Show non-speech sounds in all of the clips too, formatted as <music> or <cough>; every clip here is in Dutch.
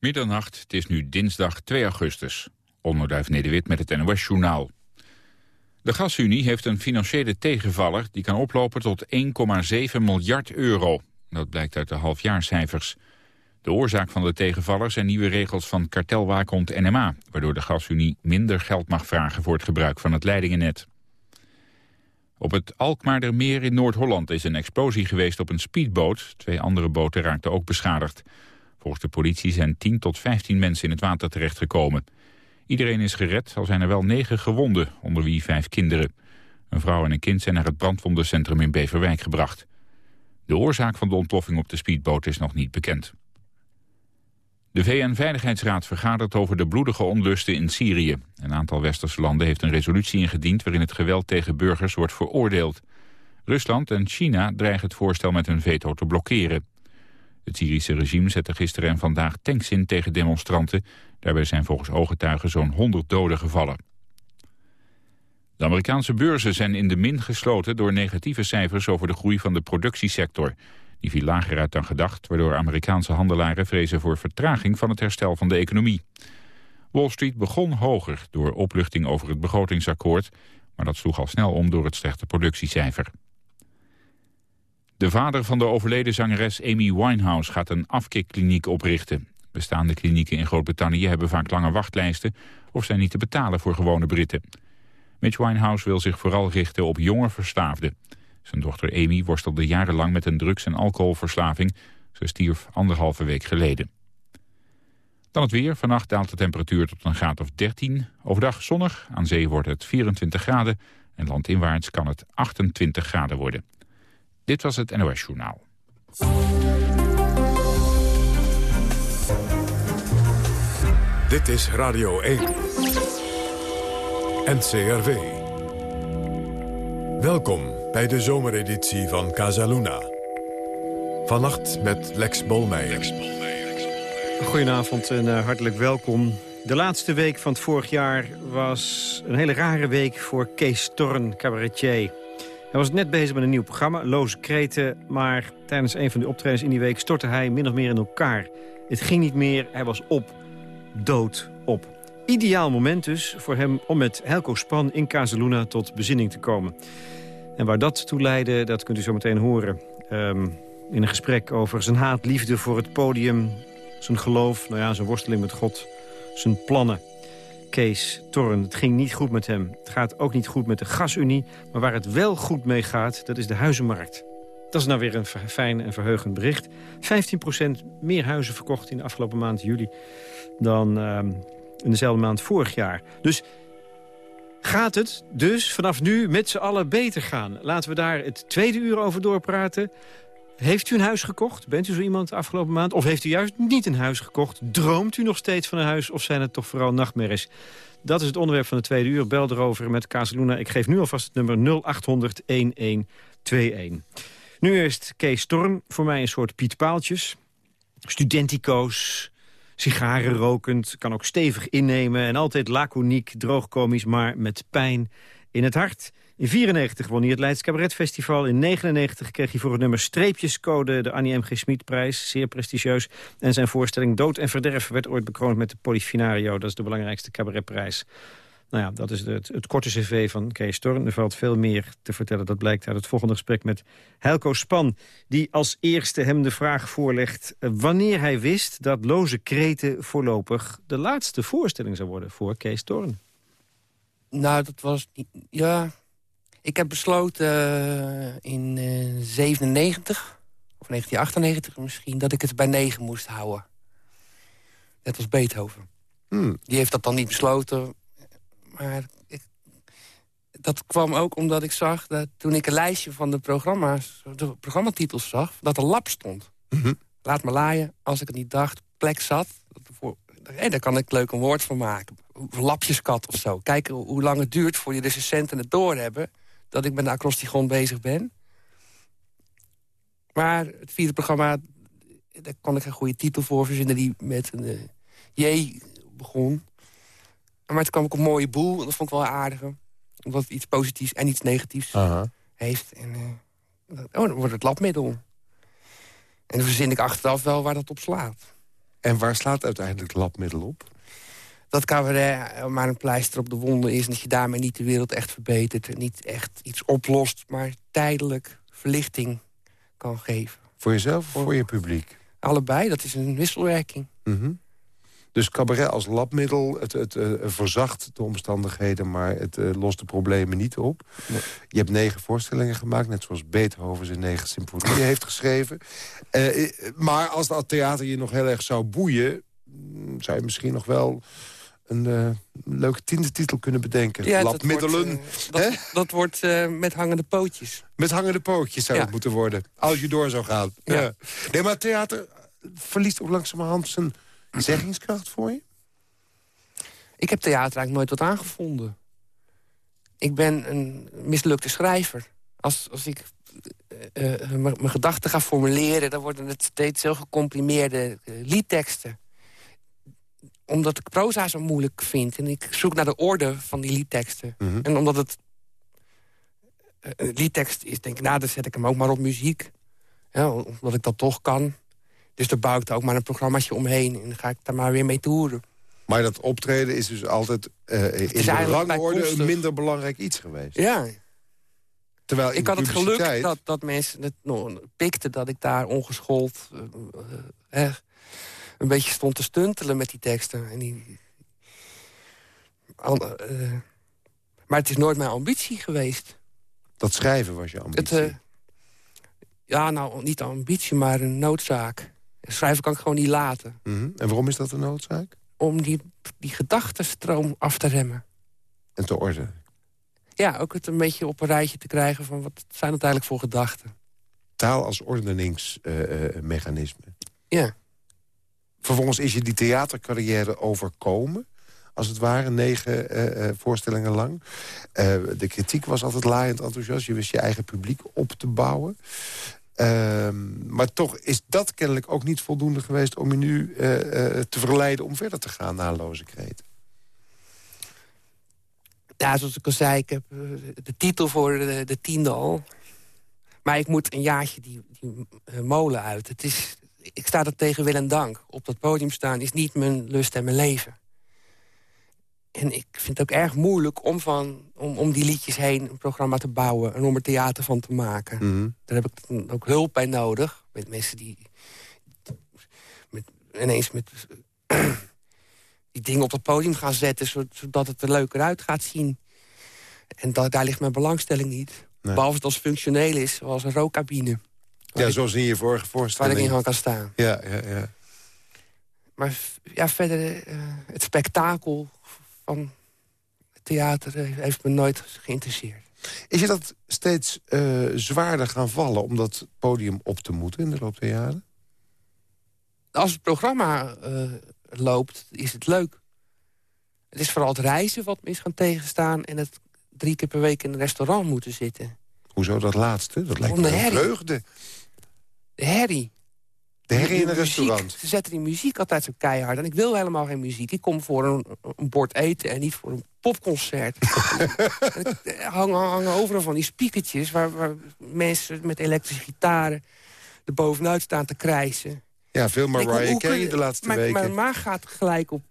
Middernacht, het is nu dinsdag 2 augustus. Onderduif Nederwit met het NOS-journaal. De gasunie heeft een financiële tegenvaller die kan oplopen tot 1,7 miljard euro. Dat blijkt uit de halfjaarcijfers. De oorzaak van de tegenvaller zijn nieuwe regels van kartelwaakhond NMA... waardoor de gasunie minder geld mag vragen voor het gebruik van het leidingennet. Op het Alkmaardermeer in Noord-Holland is een explosie geweest op een speedboot. Twee andere boten raakten ook beschadigd. Volgens de politie zijn 10 tot 15 mensen in het water terechtgekomen. Iedereen is gered, al zijn er wel negen gewonden, onder wie vijf kinderen. Een vrouw en een kind zijn naar het brandwondencentrum in Beverwijk gebracht. De oorzaak van de ontploffing op de speedboot is nog niet bekend. De VN-veiligheidsraad vergadert over de bloedige onlusten in Syrië. Een aantal westerse landen heeft een resolutie ingediend... waarin het geweld tegen burgers wordt veroordeeld. Rusland en China dreigen het voorstel met hun veto te blokkeren. Het Syrische regime zette gisteren en vandaag tanks in tegen demonstranten. Daarbij zijn volgens ooggetuigen zo'n 100 doden gevallen. De Amerikaanse beurzen zijn in de min gesloten door negatieve cijfers over de groei van de productiesector. Die viel lager uit dan gedacht, waardoor Amerikaanse handelaren vrezen voor vertraging van het herstel van de economie. Wall Street begon hoger door opluchting over het begrotingsakkoord, maar dat sloeg al snel om door het slechte productiecijfer. De vader van de overleden zangeres Amy Winehouse gaat een afkikkliniek oprichten. Bestaande klinieken in Groot-Brittannië hebben vaak lange wachtlijsten of zijn niet te betalen voor gewone Britten. Mitch Winehouse wil zich vooral richten op jonge verslaafden. Zijn dochter Amy worstelde jarenlang met een drugs- en alcoholverslaving. Ze stierf anderhalve week geleden. Dan het weer. Vannacht daalt de temperatuur tot een graad of 13. Overdag zonnig. Aan zee wordt het 24 graden. En landinwaarts kan het 28 graden worden. Dit was het NOS Journaal. Dit is Radio 1. NCRV. Welkom bij de zomereditie van Casaluna. Vannacht met Lex Bolmeijer. Goedenavond en uh, hartelijk welkom. De laatste week van het vorig jaar was een hele rare week voor Kees Torn, cabaretier. Hij was net bezig met een nieuw programma, Loze Kreten... maar tijdens een van de optredens in die week stortte hij min of meer in elkaar. Het ging niet meer, hij was op, dood op. Ideaal moment dus voor hem om met Helco Span in Casaluna tot bezinning te komen. En waar dat toe leidde, dat kunt u zo meteen horen. Um, in een gesprek over zijn haat, liefde voor het podium... zijn geloof, nou ja, zijn worsteling met God, zijn plannen. Kees Torren. Het ging niet goed met hem. Het gaat ook niet goed met de gasunie. Maar waar het wel goed mee gaat, dat is de huizenmarkt. Dat is nou weer een fijn en verheugend bericht. 15% meer huizen verkocht in de afgelopen maand juli... dan uh, in dezelfde maand vorig jaar. Dus gaat het dus vanaf nu met z'n allen beter gaan? Laten we daar het tweede uur over doorpraten. Heeft u een huis gekocht? Bent u zo iemand de afgelopen maand? Of heeft u juist niet een huis gekocht? Droomt u nog steeds van een huis of zijn het toch vooral nachtmerries? Dat is het onderwerp van de tweede uur. Bel erover met Casaluna. Ik geef nu alvast het nummer 0800-1121. Nu eerst Kees Storm. Voor mij een soort Piet Paaltjes. Studentico's, sigaren rokend, kan ook stevig innemen... en altijd laconiek, droogkomisch, maar met pijn in het hart... In 94 won hij het Leids Cabaret Festival. In 99 kreeg hij voor het nummer Streepjescode de Annie M. G. Schmid-prijs. Zeer prestigieus. En zijn voorstelling Dood en Verderf werd ooit bekroond met de Polifinario. Dat is de belangrijkste cabaretprijs. Nou ja, dat is het, korte cv van Kees Storm. Er valt veel meer te vertellen. Dat blijkt uit het volgende gesprek met Helco Span... die als eerste hem de vraag voorlegt... Eh, wanneer hij wist dat Loze Kreten voorlopig... de laatste voorstelling zou worden voor Kees Storm. Nou, dat was... Ja, ik heb besloten uh, in uh, 97, of 1998 misschien... dat ik het bij 9 moest houden. Dat was Beethoven. Hmm. Die heeft dat dan niet besloten. Maar ik, dat kwam ook omdat ik zag dat toen ik een lijstje van de programma's... de programmatitels zag, dat er lap stond. Mhm. Laat me laaien, als ik het niet dacht, plek zat... Voor, hey, daar kan ik leuk een woord van maken. Lapjeskat of zo. Kijken hoe lang het duurt voor je de recensenten het doorhebben dat ik met de acrostigon bezig ben. Maar het vierde programma, daar kon ik een goede titel voor verzinnen... die met een uh, J begon. Maar het kwam ook een mooie boel, dat vond ik wel aardig. Omdat het iets positiefs en iets negatiefs heeft. En, uh, oh, dan wordt het labmiddel. En dan verzin ik achteraf wel waar dat op slaat. En waar slaat uiteindelijk labmiddel op? Dat cabaret maar een pleister op de wonden is... en dat je daarmee niet de wereld echt verbetert... en niet echt iets oplost, maar tijdelijk verlichting kan geven. Voor jezelf of voor je publiek? Allebei, dat is een wisselwerking. Mhm. Dus cabaret als labmiddel, het, het uh, verzacht de omstandigheden... maar het uh, lost de problemen niet op. Je hebt negen voorstellingen gemaakt, net zoals Beethoven zijn negen symfonieën heeft geschreven. Uh, maar als dat theater je nog heel erg zou boeien... Mm, zou je misschien nog wel een leuke tiende titel kunnen bedenken. Ja, Labmiddelen. Dat wordt, dat, dat wordt met hangende pootjes. Met hangende pootjes zou het moeten worden. Als je door zou gaan. Ja. ja. Nee, maar theater verliest ook langzamerhand zijn zeggingskracht voor je? Ik heb theater eigenlijk nooit wat aangevonden. Ik ben een mislukte schrijver. Als, als ik mijn gedachten ga formuleren... dan worden het steeds zo gecomprimeerde liedteksten. Omdat ik proza zo moeilijk vind. En ik zoek naar de orde van die liedteksten. Mhm. En omdat het een liedtekst is, denk ik... nou, dan zet ik hem ook maar op muziek. Ja, omdat ik dat toch kan. Dus daar bouw ik er ook maar een programmaatje omheen. En dan ga ik daar maar weer mee toeren. Maar dat optreden is dus altijd uh, in de rangorde een minder belangrijk iets geweest. Ja. Terwijl ik had het geluk dat, dat mensen het pikten... dat ik daar ongeschoold uh, uh, een beetje stond te stuntelen met die teksten. En die, maar het is nooit mijn ambitie geweest. Dat schrijven was je ambitie? Het, ja, nou, niet ambitie, maar een noodzaak. Schrijven kan ik gewoon niet laten. Mhm. En waarom is dat een noodzaak? Om die, die gedachtenstroom af te remmen. En te orde. Ja, ook het een beetje op een rijtje te krijgen van wat zijn het eigenlijk voor gedachten. Taal als ordeningsmechanisme. Uh, ja. Vervolgens is je die theatercarrière overkomen als het ware, negen uh, uh, voorstellingen lang. Uh, de kritiek was altijd laaiend enthousiast. Je wist je eigen publiek op te bouwen. Ehm, maar toch is dat kennelijk ook niet voldoende geweest... om je nu eh, eh, te verleiden om verder te gaan na Loze Kreet. Ja, zoals ik al zei, ik heb eh, de titel voor de, de, tiende al. Maar ik moet een jaartje die, die molen uit. Het is, ik sta er tegen wil en dank. Op dat podium staan is niet mijn lust en mijn leven. En ik vind het ook erg moeilijk om, van, om, om die liedjes heen een programma te bouwen... en om er theater van te maken. Mhm. Daar heb ik ook hulp bij nodig. Met mensen die met, ineens met <clears throat> die dingen op het podium gaan zetten... zodat het er leuker uit gaat zien. En daar ligt mijn belangstelling niet. Behalve het als functioneel is, zoals een rookcabine. Ja, zoals in je vorige voorstelling. Waar ik in kan staan. Ja, ja, ja. Maar ja, verder, uh, het spektakel van theater heeft me nooit geïnteresseerd. Is je dat steeds uh, zwaarder gaan vallen om dat podium op te moeten in de loop der jaren? Als het programma uh, loopt, is het leuk. Het is vooral het reizen wat me is gaan tegenstaan... en het drie keer per week in een restaurant moeten zitten. Hoezo dat laatste? Dat lijkt me een vreugde. De herrie. De herrie in een restaurant. Ze zetten die muziek altijd zo keihard. En ik wil helemaal geen muziek. Ik kom voor een, een bord eten en niet voor een popconcert. <laughs> hangen, hangen overal van die spiekertjes... Waar, waar, mensen met elektrische gitaren er bovenuit staan te krijsen. Ja, veel Mariah Carey de laatste maar, weken. Mijn maag gaat gelijk op,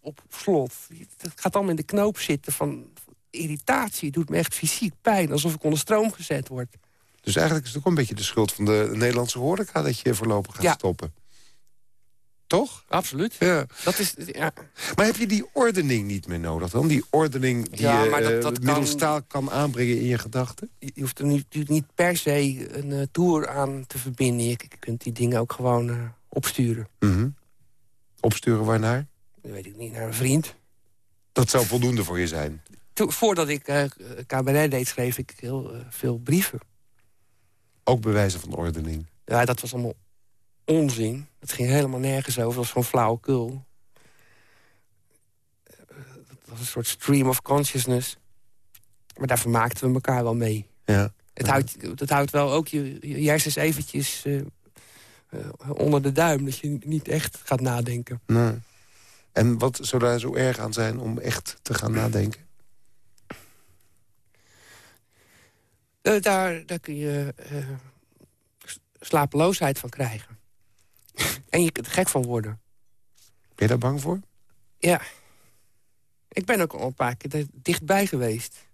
op slot. Het gaat allemaal in de knoop zitten van irritatie. Het doet me echt fysiek pijn, alsof ik onder stroom gezet word. Dus eigenlijk is het ook een beetje de schuld van de Nederlandse horeca... dat je voorlopig gaat stoppen. Toch? Absoluut. Ja. Dat is, ja. Maar heb je die ordening niet meer nodig dan? Die ordening die ja, maar dat, dat middels taal kan aanbrengen in je gedachten? Je hoeft er niet, niet per se een uh, tour aan te verbinden. Je kunt die dingen ook gewoon uh, opsturen. Mm Opsturen waarnaar? Dat weet ik niet, naar een vriend. Dat zou voldoende voor je zijn? To voordat ik uh, cabaret deed, schreef ik heel veel brieven. Ook bewijzen van ordening? Ja, dat was allemaal onzin. Het ging helemaal nergens over. Dat was gewoon flauwekul. Dat was een soort stream of consciousness. Maar daar vermaakten we elkaar wel mee. Ja. Het, houdt, het houdt wel ook je, je hersens eventjes uh, uh, onder de duim. Dat je niet echt gaat nadenken. Nee. En wat zou daar zo erg aan zijn om echt te gaan nadenken? Uh, daar, daar kun je slapeloosheid van krijgen. <laughs> en je kunt er gek van worden. Ben je daar bang voor? Ja. Ik ben ook al een paar keer er dichtbij geweest.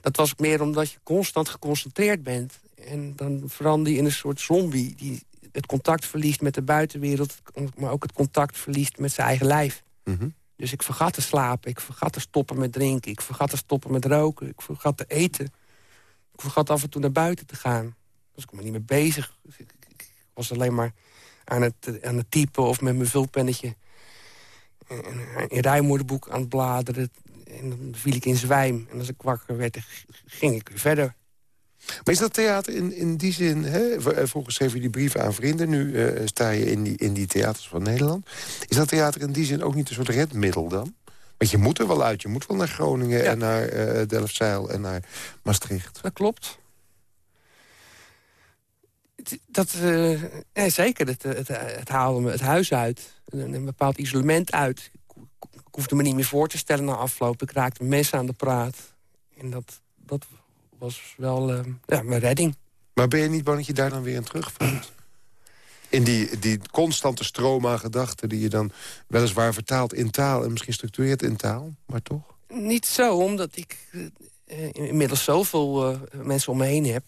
Dat was meer omdat je constant geconcentreerd bent. En dan verander je in een soort zombie... die het contact verliest met de buitenwereld... maar ook het contact verliest met zijn eigen lijf. Mhm. Dus ik vergat te slapen, ik vergat te stoppen met drinken... ik vergat te stoppen met roken, ik vergat te eten. Ik vergat af en toe naar buiten te gaan. Dus ik me niet mee bezig. Dus ik, was alleen maar aan het, aan het typen of met mijn vulpennetje... een, een rijmoordenboek aan het bladeren. En dan viel ik in zwijm. En als ik wakker werd, ging ik weer verder. Maar is dat theater in, in die zin... Hè? Eh, vroeger schreef je die brieven aan vrienden. Nu uh, sta je in die, in die theaters van Nederland. Is dat theater in die zin ook niet een soort redmiddel dan? Want je moet er wel uit. Je moet wel naar Groningen en naar uh, Delfzijl en naar Maastricht. Dat klopt. Dat, uh, zeker. Het, het, het haalde me het huis uit. Een, een bepaald isolement uit. Ik hoefde me niet meer voor te stellen na afloop. Ik raakte mensen aan de praat. En dat, dat was wel uh, ja, mijn redding. Maar ben je niet bang dat je daar dan weer in terugvalt? In die, die constante stroom aan gedachten... die je dan weliswaar vertaalt in taal... en misschien structureert in taal, maar toch? Niet zo, omdat ik uh, inmiddels zoveel uh, mensen om me heen heb.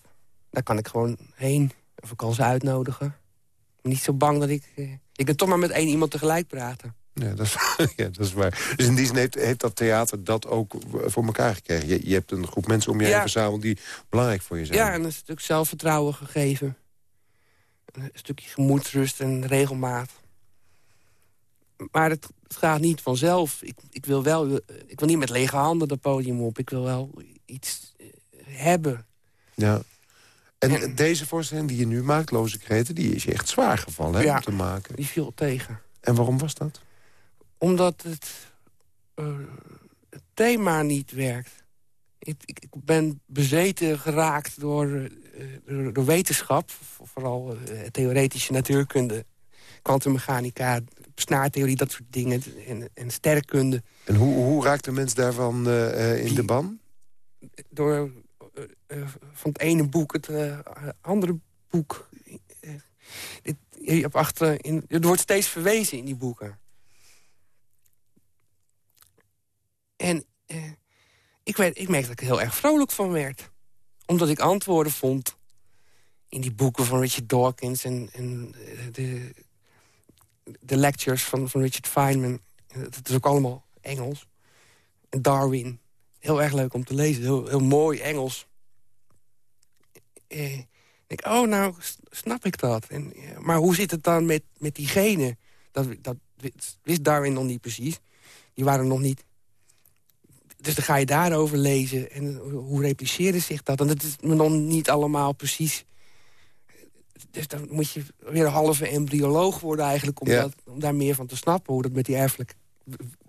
Daar kan ik gewoon heen. Of ik kan ze uitnodigen. Niet zo bang dat ik... ik kan toch maar met één iemand tegelijk praten. Ja dat, is, <laughs> ja, dat is waar. Dus in die zin heeft, heeft dat theater dat ook voor elkaar gekregen. Je, je hebt een groep mensen om je heen verzameld die belangrijk voor je zijn. Ja, en een stuk zelfvertrouwen gegeven. Een stukje gemoedsrust en regelmaat. Maar het, het gaat niet vanzelf. Ik, ik, wil wel, ik wil niet met lege handen het podium op. Ik wil wel iets hebben. Ja. En, en deze voorstelling die je nu maakt, Loze Kreten... die is je echt zwaar gevallen hè, ja, om te maken. die viel tegen. En waarom was dat? Omdat het, uh, het thema niet werkt. Ik, ik, ik, ben bezeten geraakt door, uh, door, door, wetenschap. Vooral uh, theoretische natuurkunde. Kwantummechanica, snaartheorie, dat soort dingen. En, en sterrenkunde. En hoe, hoe raakt de mens daarvan in Die, de ban? Door van het ene boek het andere boek. Dit, je hebt achter, in, er wordt steeds verwezen in die boeken. En eh, ik, werd, ik merkte dat ik er heel erg vrolijk van werd. Omdat ik antwoorden vond in die boeken van Richard Dawkins... en, en de, de lectures van, van Richard Feynman. Dat is ook allemaal Engels. En Darwin. Heel erg leuk om te lezen. Heel, heel mooi Engels. Eh, ik, oh, nou, snap ik dat. En, maar hoe zit het dan met, met die genen? Dat, dat wist Darwin nog niet precies. Die waren nog niet dus dan ga je daarover lezen. En hoe repliceren zich dat? En dat is nog niet allemaal precies... Dus dan moet je weer een halve embryoloog worden eigenlijk... om, ja. dat, om daar meer van te snappen. Hoe dat met die erfelijk...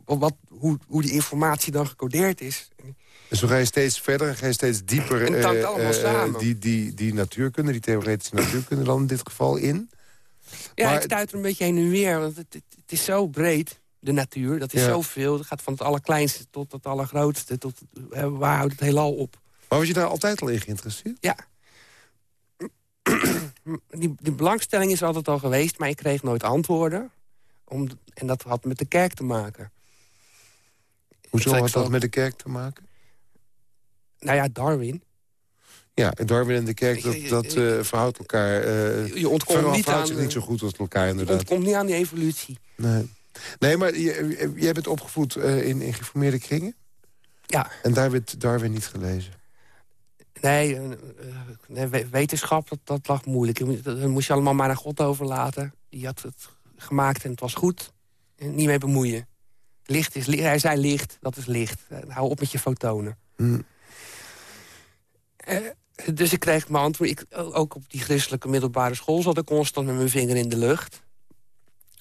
Wat, hoe, hoe die informatie dan gecodeerd is. En zo ga je steeds verder en ga je steeds dieper... En het hangt allemaal uh, samen. Die, die, die natuurkunde, die theoretische natuurkunde dan in dit geval in. Ja, maar, ik stuit er een beetje heen en weer. Want het, het, het is zo breed de natuur. Dat is Ja. zoveel. Dat gaat van het allerkleinste tot het allergrootste. Tot, eh, waar houdt het heelal op? Maar was je daar altijd al in geïnteresseerd? Ja. <clears throat> Die, die belangstelling is altijd al geweest, maar ik kreeg nooit antwoorden. Om, en dat had met de kerk te maken. Hoezo had dat met de kerk te maken? Nou ja, Darwin. Ja, Darwin en de kerk, dat, dat eh, verhoudt elkaar... eh Je ontkomt niet aan, zich eh, niet zo goed als elkaar, Je inderdaad. ontkomt niet aan die evolutie. Nee, nee maar je- jij bent opgevoed eh, in, in geformeerde kringen? Ja. En daar werd Darwin niet gelezen? Nee, eh, eh, nee, wetenschap, dat, dat lag moeilijk. Dat moest je allemaal maar aan God overlaten. Die had het gemaakt en het was goed. En niet mee bemoeien. Licht is, li- hij zei licht, dat is licht. Hou op met je fotonen. Hm. Eh, dus ik kreeg mijn antwoord. Ik, ook op die christelijke middelbare school zat ik constant met mijn vinger in de lucht.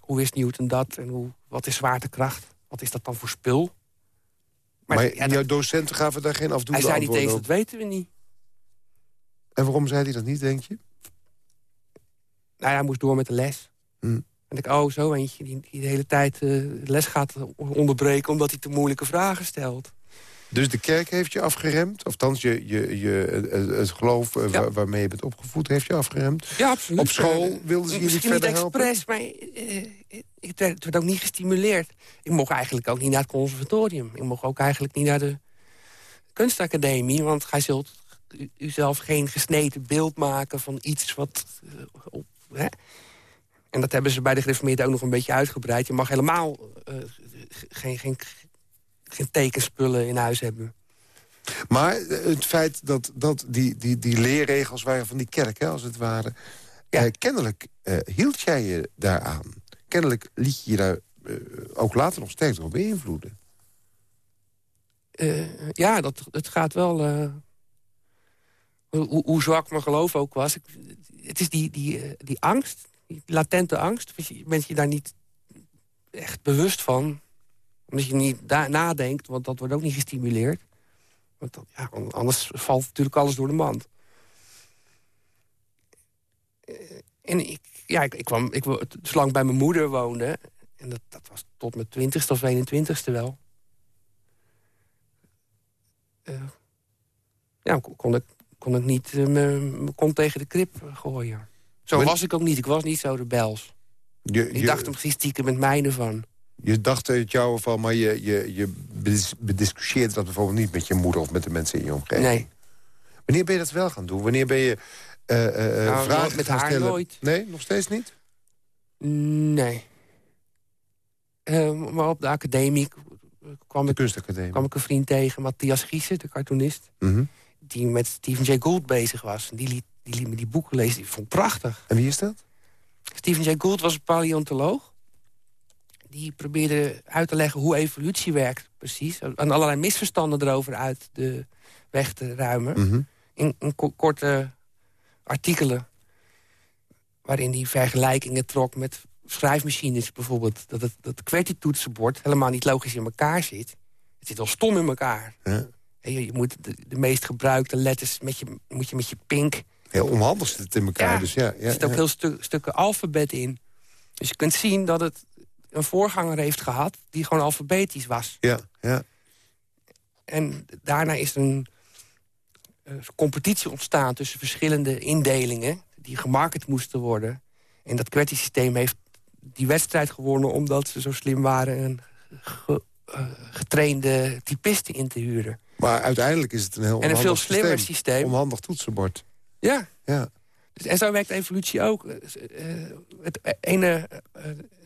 Hoe is Newton dat? En hoe, wat is zwaartekracht? Wat is dat dan voor spul? Maar, ja, jouw docenten gaven daar geen hij afdoende zei niet eens, dat weten we niet. En waarom zei hij dat niet, denk je? Nou ja, hij moest door met de les. Hm. En ik, oh, zo eentje die, die de hele tijd de les gaat onderbreken... omdat hij te moeilijke vragen stelt. Dus de kerk heeft je afgeremd? Of althans, je, je, je, het geloof eh, waarmee je bent opgevoed heeft je afgeremd? Ja, absoluut. Op school wilden ze je niet verder helpen? niet expres, maar uh, het, werd, werd, ook niet gestimuleerd. Ik mocht eigenlijk ook niet naar het conservatorium. Ik mocht ook eigenlijk niet naar de kunstacademie. Want gij zult u zelf geen gesneden beeld maken van iets wat... Uh, op, hè? En dat hebben ze bij de gereformeerden ook nog een beetje uitgebreid. Je mag helemaal uh, geen, geen, geen tekenspullen in huis hebben. Maar het feit dat, dat die, die, die leerregels waren van die kerk, hè, als het ware... Ja. Eh, kennelijk eh, hield jij je daaraan. Kennelijk liet je je daar eh, ook later nog sterk door beïnvloeden. Uh, ja, dat, het gaat wel... Uh, hoe, hoe, zwak mijn geloof ook was. Ik, het is die, die, die angst, die latente angst. Je bent je daar niet echt bewust van omdat je niet nadenkt, want dat wordt ook niet gestimuleerd. Want dat, ja, anders valt natuurlijk alles door de mand. Eh, en ik, ja, ik, ik kwam, ik, zolang bij mijn moeder woonde... en dat, dat was tot mijn twintigste of 21ste wel... Uh, ja, kon ik, kon ik niet uh, mijn kont tegen de krip gooien. Zo was ik ook niet. Ik was niet zo rebels. Je, ik dacht er precies stiekem met mijne van. Je dacht het jou van, maar je, je, je bediscussieerde dat bijvoorbeeld niet met je moeder of met de mensen in je omgeving. Nee. Wanneer ben je dat wel gaan doen? Wanneer ben je uh, uh, nou, vragen met haar stellen? nooit. Nee, nog steeds niet? Nee. Uh, maar op de academie kwam, de ik, kwam ik een vriend tegen, Matthias Giesen, de cartoonist. Mm Die met Stephen Jay Gould bezig was. En die liet, die liet me die boeken lezen. Die vond ik prachtig. En wie is dat? Stephen Jay Gould was een paleontoloog die probeerde uit te leggen hoe evolutie werkt, precies. En allerlei misverstanden erover uit de weg te ruimen. Mhm. In, in korte artikelen waarin hij vergelijkingen trok met schrijfmachines bijvoorbeeld. Dat het, dat QWERTY-toetsenbord helemaal niet logisch in elkaar zit. Het zit al stom in elkaar. Ja. Je, je, moet de, de, meest gebruikte letters met je, moet je met je pink... Heel onhandig zit het in elkaar. Ja, dus ja, ja, er zitten ook heel stu stukken alfabet in. Dus je kunt zien dat het een voorganger heeft gehad... die gewoon alfabetisch was. Ja, ja. En daarna is een uh, competitie ontstaan tussen verschillende indelingen... die gemarket moesten worden. En dat QWERTY-systeem heeft die wedstrijd gewonnen... omdat ze zo slim waren een ge, uh, getrainde typisten in te huren. Maar uiteindelijk is het een heel En een veel slimmer systeem. systeem. Onhandig toetsenbord. Ja. ja. En zo werkt evolutie ook. Uh, het ene, uh,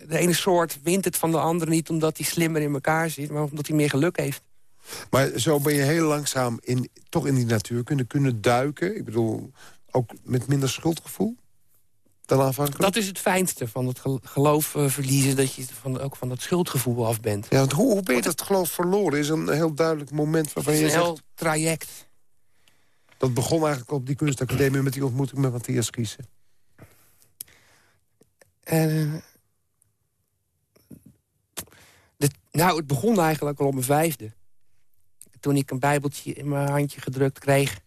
de ene soort wint het van de andere niet omdat hij slimmer in elkaar zit... maar omdat hij meer geluk heeft. Maar zo ben je heel langzaam in, toch in die natuur kunnen, kunnen duiken. Ik bedoel, ook met minder schuldgevoel dan aanvankelijk? Dat is het fijnste van het geloof uh, verliezen... dat je van, ook van dat schuldgevoel af bent. Ja, want hoe, hoe ben je dat geloof verloren? is een heel duidelijk moment waarvan je zegt... Het is een heel traject. Dat begon eigenlijk op die kunstacademie... met die ontmoeting met Matthias Kiezen. Uh, nou, het begon eigenlijk al op mijn vijfde. Toen ik een bijbeltje in mijn handje gedrukt kreeg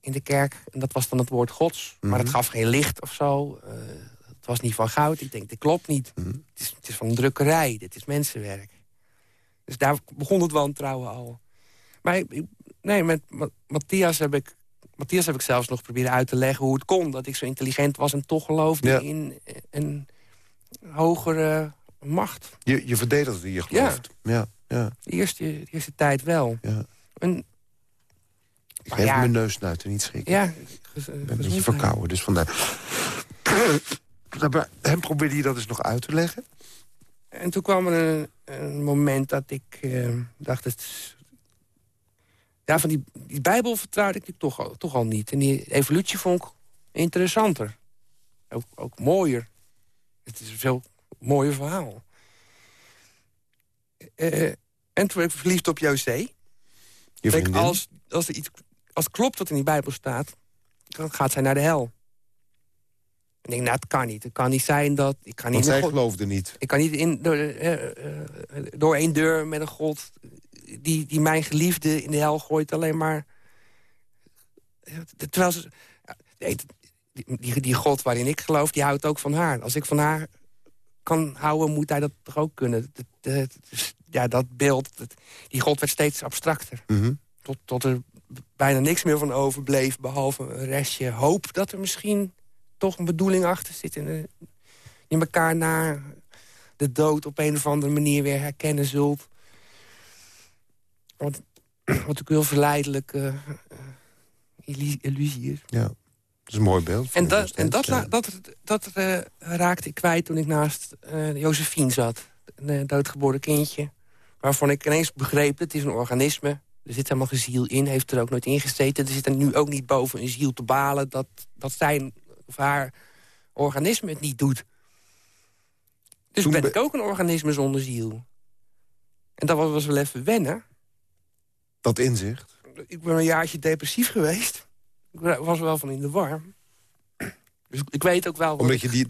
in de kerk. En dat was dan het woord gods. Maar het Mhm. gaf geen licht of zo. Uh, het was niet van goud. Ik denk, dit klopt niet. Mhm. Het, is, het is van drukkerij. Dit is mensenwerk. Dus daar begon het wantrouwen al. Maar ik, nee, met Ma Matthias heb ik... Matthias heb ik zelfs nog proberen uit te leggen hoe het kon. Dat ik zo intelligent was en toch geloofde Ja. in een hogere macht. Je, je verdedigde je geloof. Ja, ja, De eerste, de eerste tijd wel. ja. En, Ik geef ja. mijn neusnuiten niet schrikken. ja, Ik ben een beetje verkouden, dus vandaar. Hem probeerde je dat eens nog uit te leggen. En toen kwam er een, een moment dat ik eh, dacht... Het, is- ja, van die, die Bijbel vertrouwde ik toch, al- toch al niet. En die evolutie vond ik interessanter. Ook, ook mooier. Het is een veel mooier verhaal. Eh, en toen werd ik verliefd op José. Je als, als, er iets, als het klopt wat in die Bijbel staat... dan gaat zij naar de hel. Ik denk, nou, het kan niet. Het kan niet zijn dat... Ik kan Want niet zij naar God- geloofde niet. ik kan niet in, door, eh, eh, door één deur met een god... Die, die mijn geliefde in de hel gooit alleen maar... Terwijl ze... nee, die, die, god waarin ik geloof, die houdt ook van haar. Als ik van haar kan houden, moet hij dat toch ook kunnen. ja, dat beeld, die God werd steeds abstracter. Mhm. tot, tot er bijna niks meer van overbleef... behalve een restje hoop dat er misschien toch een bedoeling achter zit... en je elkaar na de dood op een of andere manier weer herkennen zult. Wat, <clears throat> wat ook heel verleidelijk uh, illusie is. Ja, dat is een mooi beeld. En, dat, en dat, dat, dat uh, raakte ik kwijt toen ik naast uh, Josephine zat. Een doodgeboren kindje. Waarvan ik ineens begreep, het is een organisme. Er zit helemaal geen ziel in, heeft er ook nooit ingezeten. Er zit er nu ook niet boven een ziel te balen... dat, dat zijn of haar organisme het niet doet. Dus ben ik ook een organisme zonder ziel. En dat was wel even wennen. Dat inzicht? Ik ben een jaartje depressief geweest. Ik was wel van in de war. Dus ik weet ook wel... Omdat je die,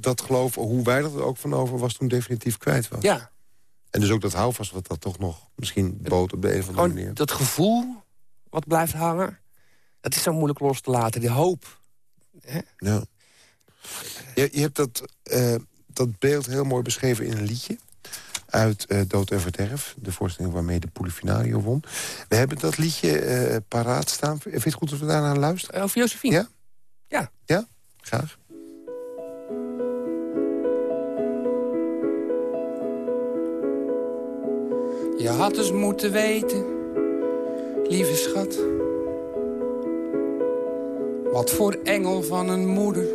dat geloof, hoe weinig er ook van over was... toen definitief kwijt was. Ja. En dus ook dat houvast wat dat toch nog misschien bood op de een of andere manier. dat gevoel wat blijft hangen... dat is zo moeilijk los te laten. Die hoop. Ja. Je, je hebt dat, uh, dat beeld heel mooi beschreven in een liedje uit uh, Dood en Verderf. De voorstelling waarmee de Polifinario won. We hebben dat liedje uh, paraat staan. Vind je het goed dat we daarna luisteren? Over Josephine? Ja? Ja. Ja? Graag. Je had dus moeten weten, lieve schat. Wat voor engel van een moeder.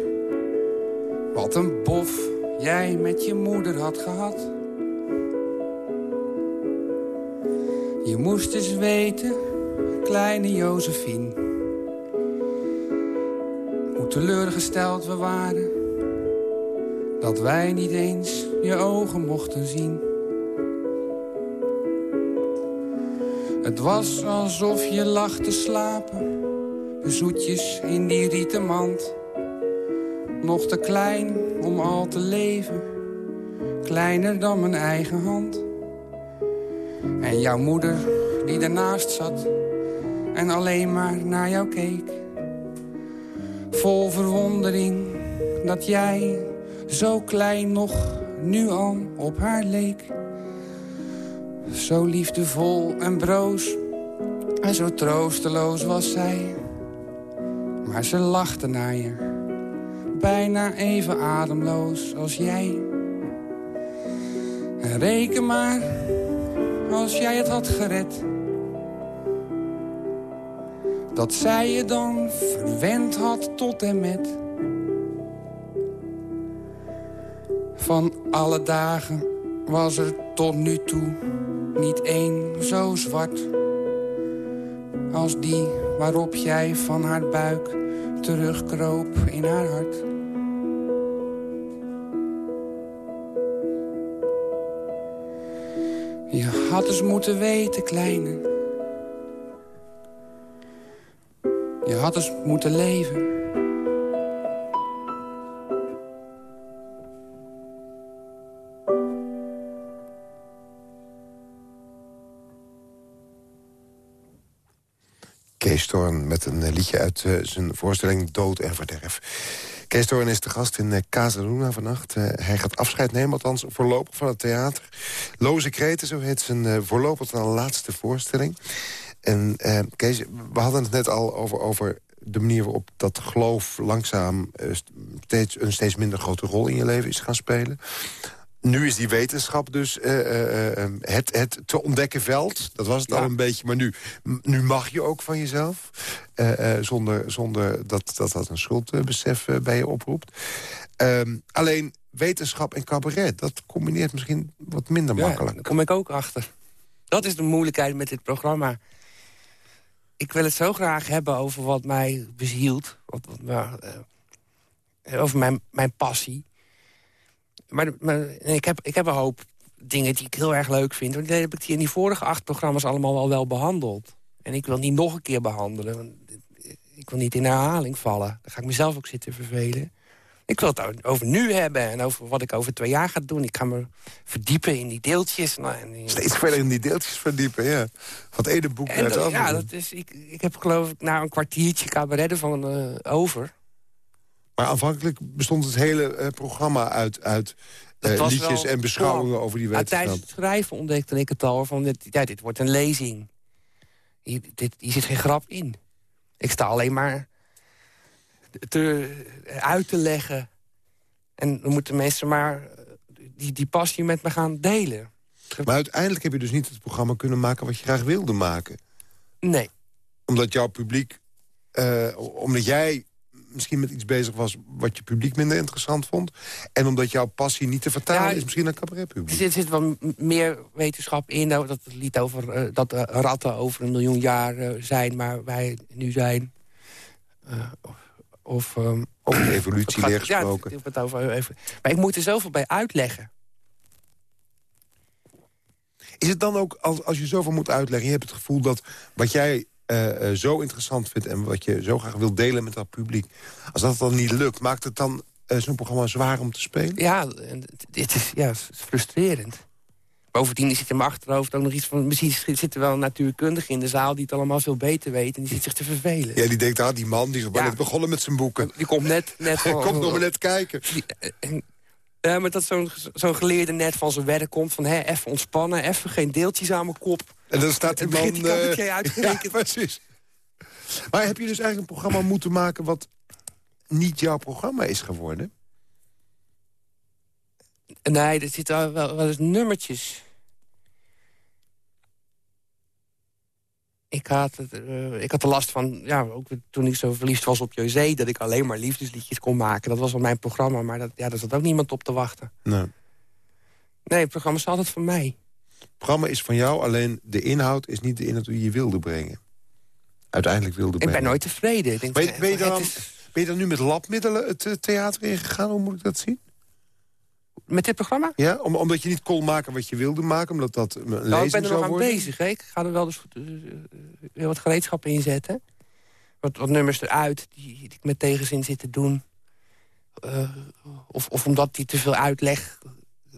Wat een bof jij met je moeder had gehad. Je moest eens weten, kleine Josephine. Hoe teleurgesteld we waren. Dat wij niet eens je ogen mochten zien. Het was alsof je lag te slapen. Zoetjes in die rieten mand. Nog te klein om al te leven. Kleiner dan mijn eigen hand. En jouw moeder die ernaast zat. En alleen maar naar jou keek. Vol verwondering dat jij zo klein nog nu al op haar leek. Zo liefdevol en broos en zo troosteloos was zij. Maar ze lachte naar je, bijna even ademloos als jij. En reken maar, als jij het had gered... dat zij je dan verwend had tot en met... Van alle dagen was er tot nu toe niet één zo zwart als die waarop jij van haar buik terugkroop in haar hart. Had eens moeten weten, kleine. Je had eens moeten leven. Kees Thorn met een eh, liedje uit uh, zijn voorstelling Dood en Verderf. Kees Thorn is de gast in uh, Casa Luna vannacht. hij gaat afscheid nemen, althans voorlopig van het theater. Loze Kreten, zo heet zijn voorlopig dan laatste voorstelling. En Kees, we hadden het net al over, over de manier waarop dat geloof langzaam steeds, een steeds minder grote rol in je leven is gaan spelen. Nu is die wetenschap dus uh, uh, het, het te ontdekken veld. Dat was het al een beetje, maar nu, nu mag je ook van jezelf. Uh, zonder zonder dat, dat dat een schuldbesef bij je oproept. Ehm, alleen wetenschap en cabaret, dat combineert misschien wat minder ja, makkelijk. daar kom ik ook achter. Dat is de moeilijkheid met dit programma. Ik wil het zo graag hebben over wat mij bezielt. Wat, wat, over mijn, mijn passie maar, maar ik, heb, ik heb een hoop dingen die ik heel erg leuk vind. Want die heb ik die in die vorige acht programma's allemaal wel, wel behandeld. En ik wil niet nog een keer behandelen. Ik wil niet in herhaling vallen. Dan ga ik mezelf ook zitten vervelen. Ik wil het over nu hebben en over wat ik over twee jaar ga doen. Ik ga me verdiepen in die deeltjes. Nou, en Steeds verder in die deeltjes verdiepen, ja. Van het ene boek naar het andere. Ja, dat is, ik, ik heb geloof ik na een kwartiertje cabaret van uh, over. Maar aanvankelijk bestond het hele uh, programma uit, uit eh, liedjes en beschouwingen plan. over die Maar tijdens het schrijven ontdekte ik het al. Van dit, ja, dit wordt een lezing. Hier, dit, hier zit geen grap in. Ik sta alleen maar te, uit te leggen. En dan moeten mensen maar eh, die, die passie met me gaan delen. Maar uiteindelijk heb je dus niet het programma kunnen maken... wat je graag wilde maken. Nee. Omdat jouw publiek... eh, omdat jij misschien met iets bezig was... wat je publiek minder interessant vond. En omdat jouw passie niet te vertalen Ja, is misschien naar Er cabaretpubliek. zit, zit wel meer wetenschap in. nou, Dat het lied over eh, dat eh, ratten over een miljoen jaar eh, zijn... maar wij nu zijn. Of... of Over de het evolutie gaat- ja, gesproken. het- het over even. Maar ik moet er zoveel bij uitleggen. Is het dan ook, als, als je zoveel moet uitleggen... je hebt het gevoel dat wat jij eh, eh, zo interessant vindt... en wat je zo graag wilt delen met dat publiek... als dat dan niet lukt, maakt het dan eh, zo'n programma zwaar om te spelen? Ja, het- dit is, ja, het is frustrerend. Bovendien zit in mijn achterhoofd ook nog iets van... misschien zit er wel een natuurkundige in de zaal... die het allemaal veel beter weet en die zit zich te vervelen. Ja, die denkt, ah, die man die is Ja. net begonnen met zijn boeken. Die komt net... net <laughs> Hij komt nog maar net kijken. Die- en- Ja, maar dat zo'n zo'n geleerde net van zijn werk komt... van hè, even ontspannen, even geen deeltjes aan mijn kop. En dan staat die man... eh, uitgerekend. <laughs> ja, precies. Maar heb je dus eigenlijk een programma moeten maken... wat niet jouw programma is geworden? Nee, er zitten wel, wel eens nummertjes. Ik had, eh, ik had de last van, ja, ook toen ik zo verliefd was op José... dat ik alleen maar liefdesliedjes kon maken. Dat was wel mijn programma, maar dat, ja, daar zat ook niemand op te wachten. Nee. Nee, het programma is altijd van mij. Het programma is van jou, alleen de inhoud is niet de inhoud die je wilde brengen. Uiteindelijk wilde Ik brengen. ben nooit tevreden. Ik denk, Ben je, ben, je dan, ben je dan nu met labmiddelen het eh, theater ingegaan? Hoe moet ik dat zien? Met dit programma? Ja? Om, omdat je niet kon maken wat je wilde maken, omdat dat een lezing Nou, ik ben er nog aan worden? bezig. Hè. Ik ga er wel dus, eh, weer wat gereedschappen in zetten. Wat, wat nummers eruit die, die ik met tegenzin zit te doen. Eh, of, of omdat die te veel uitleg.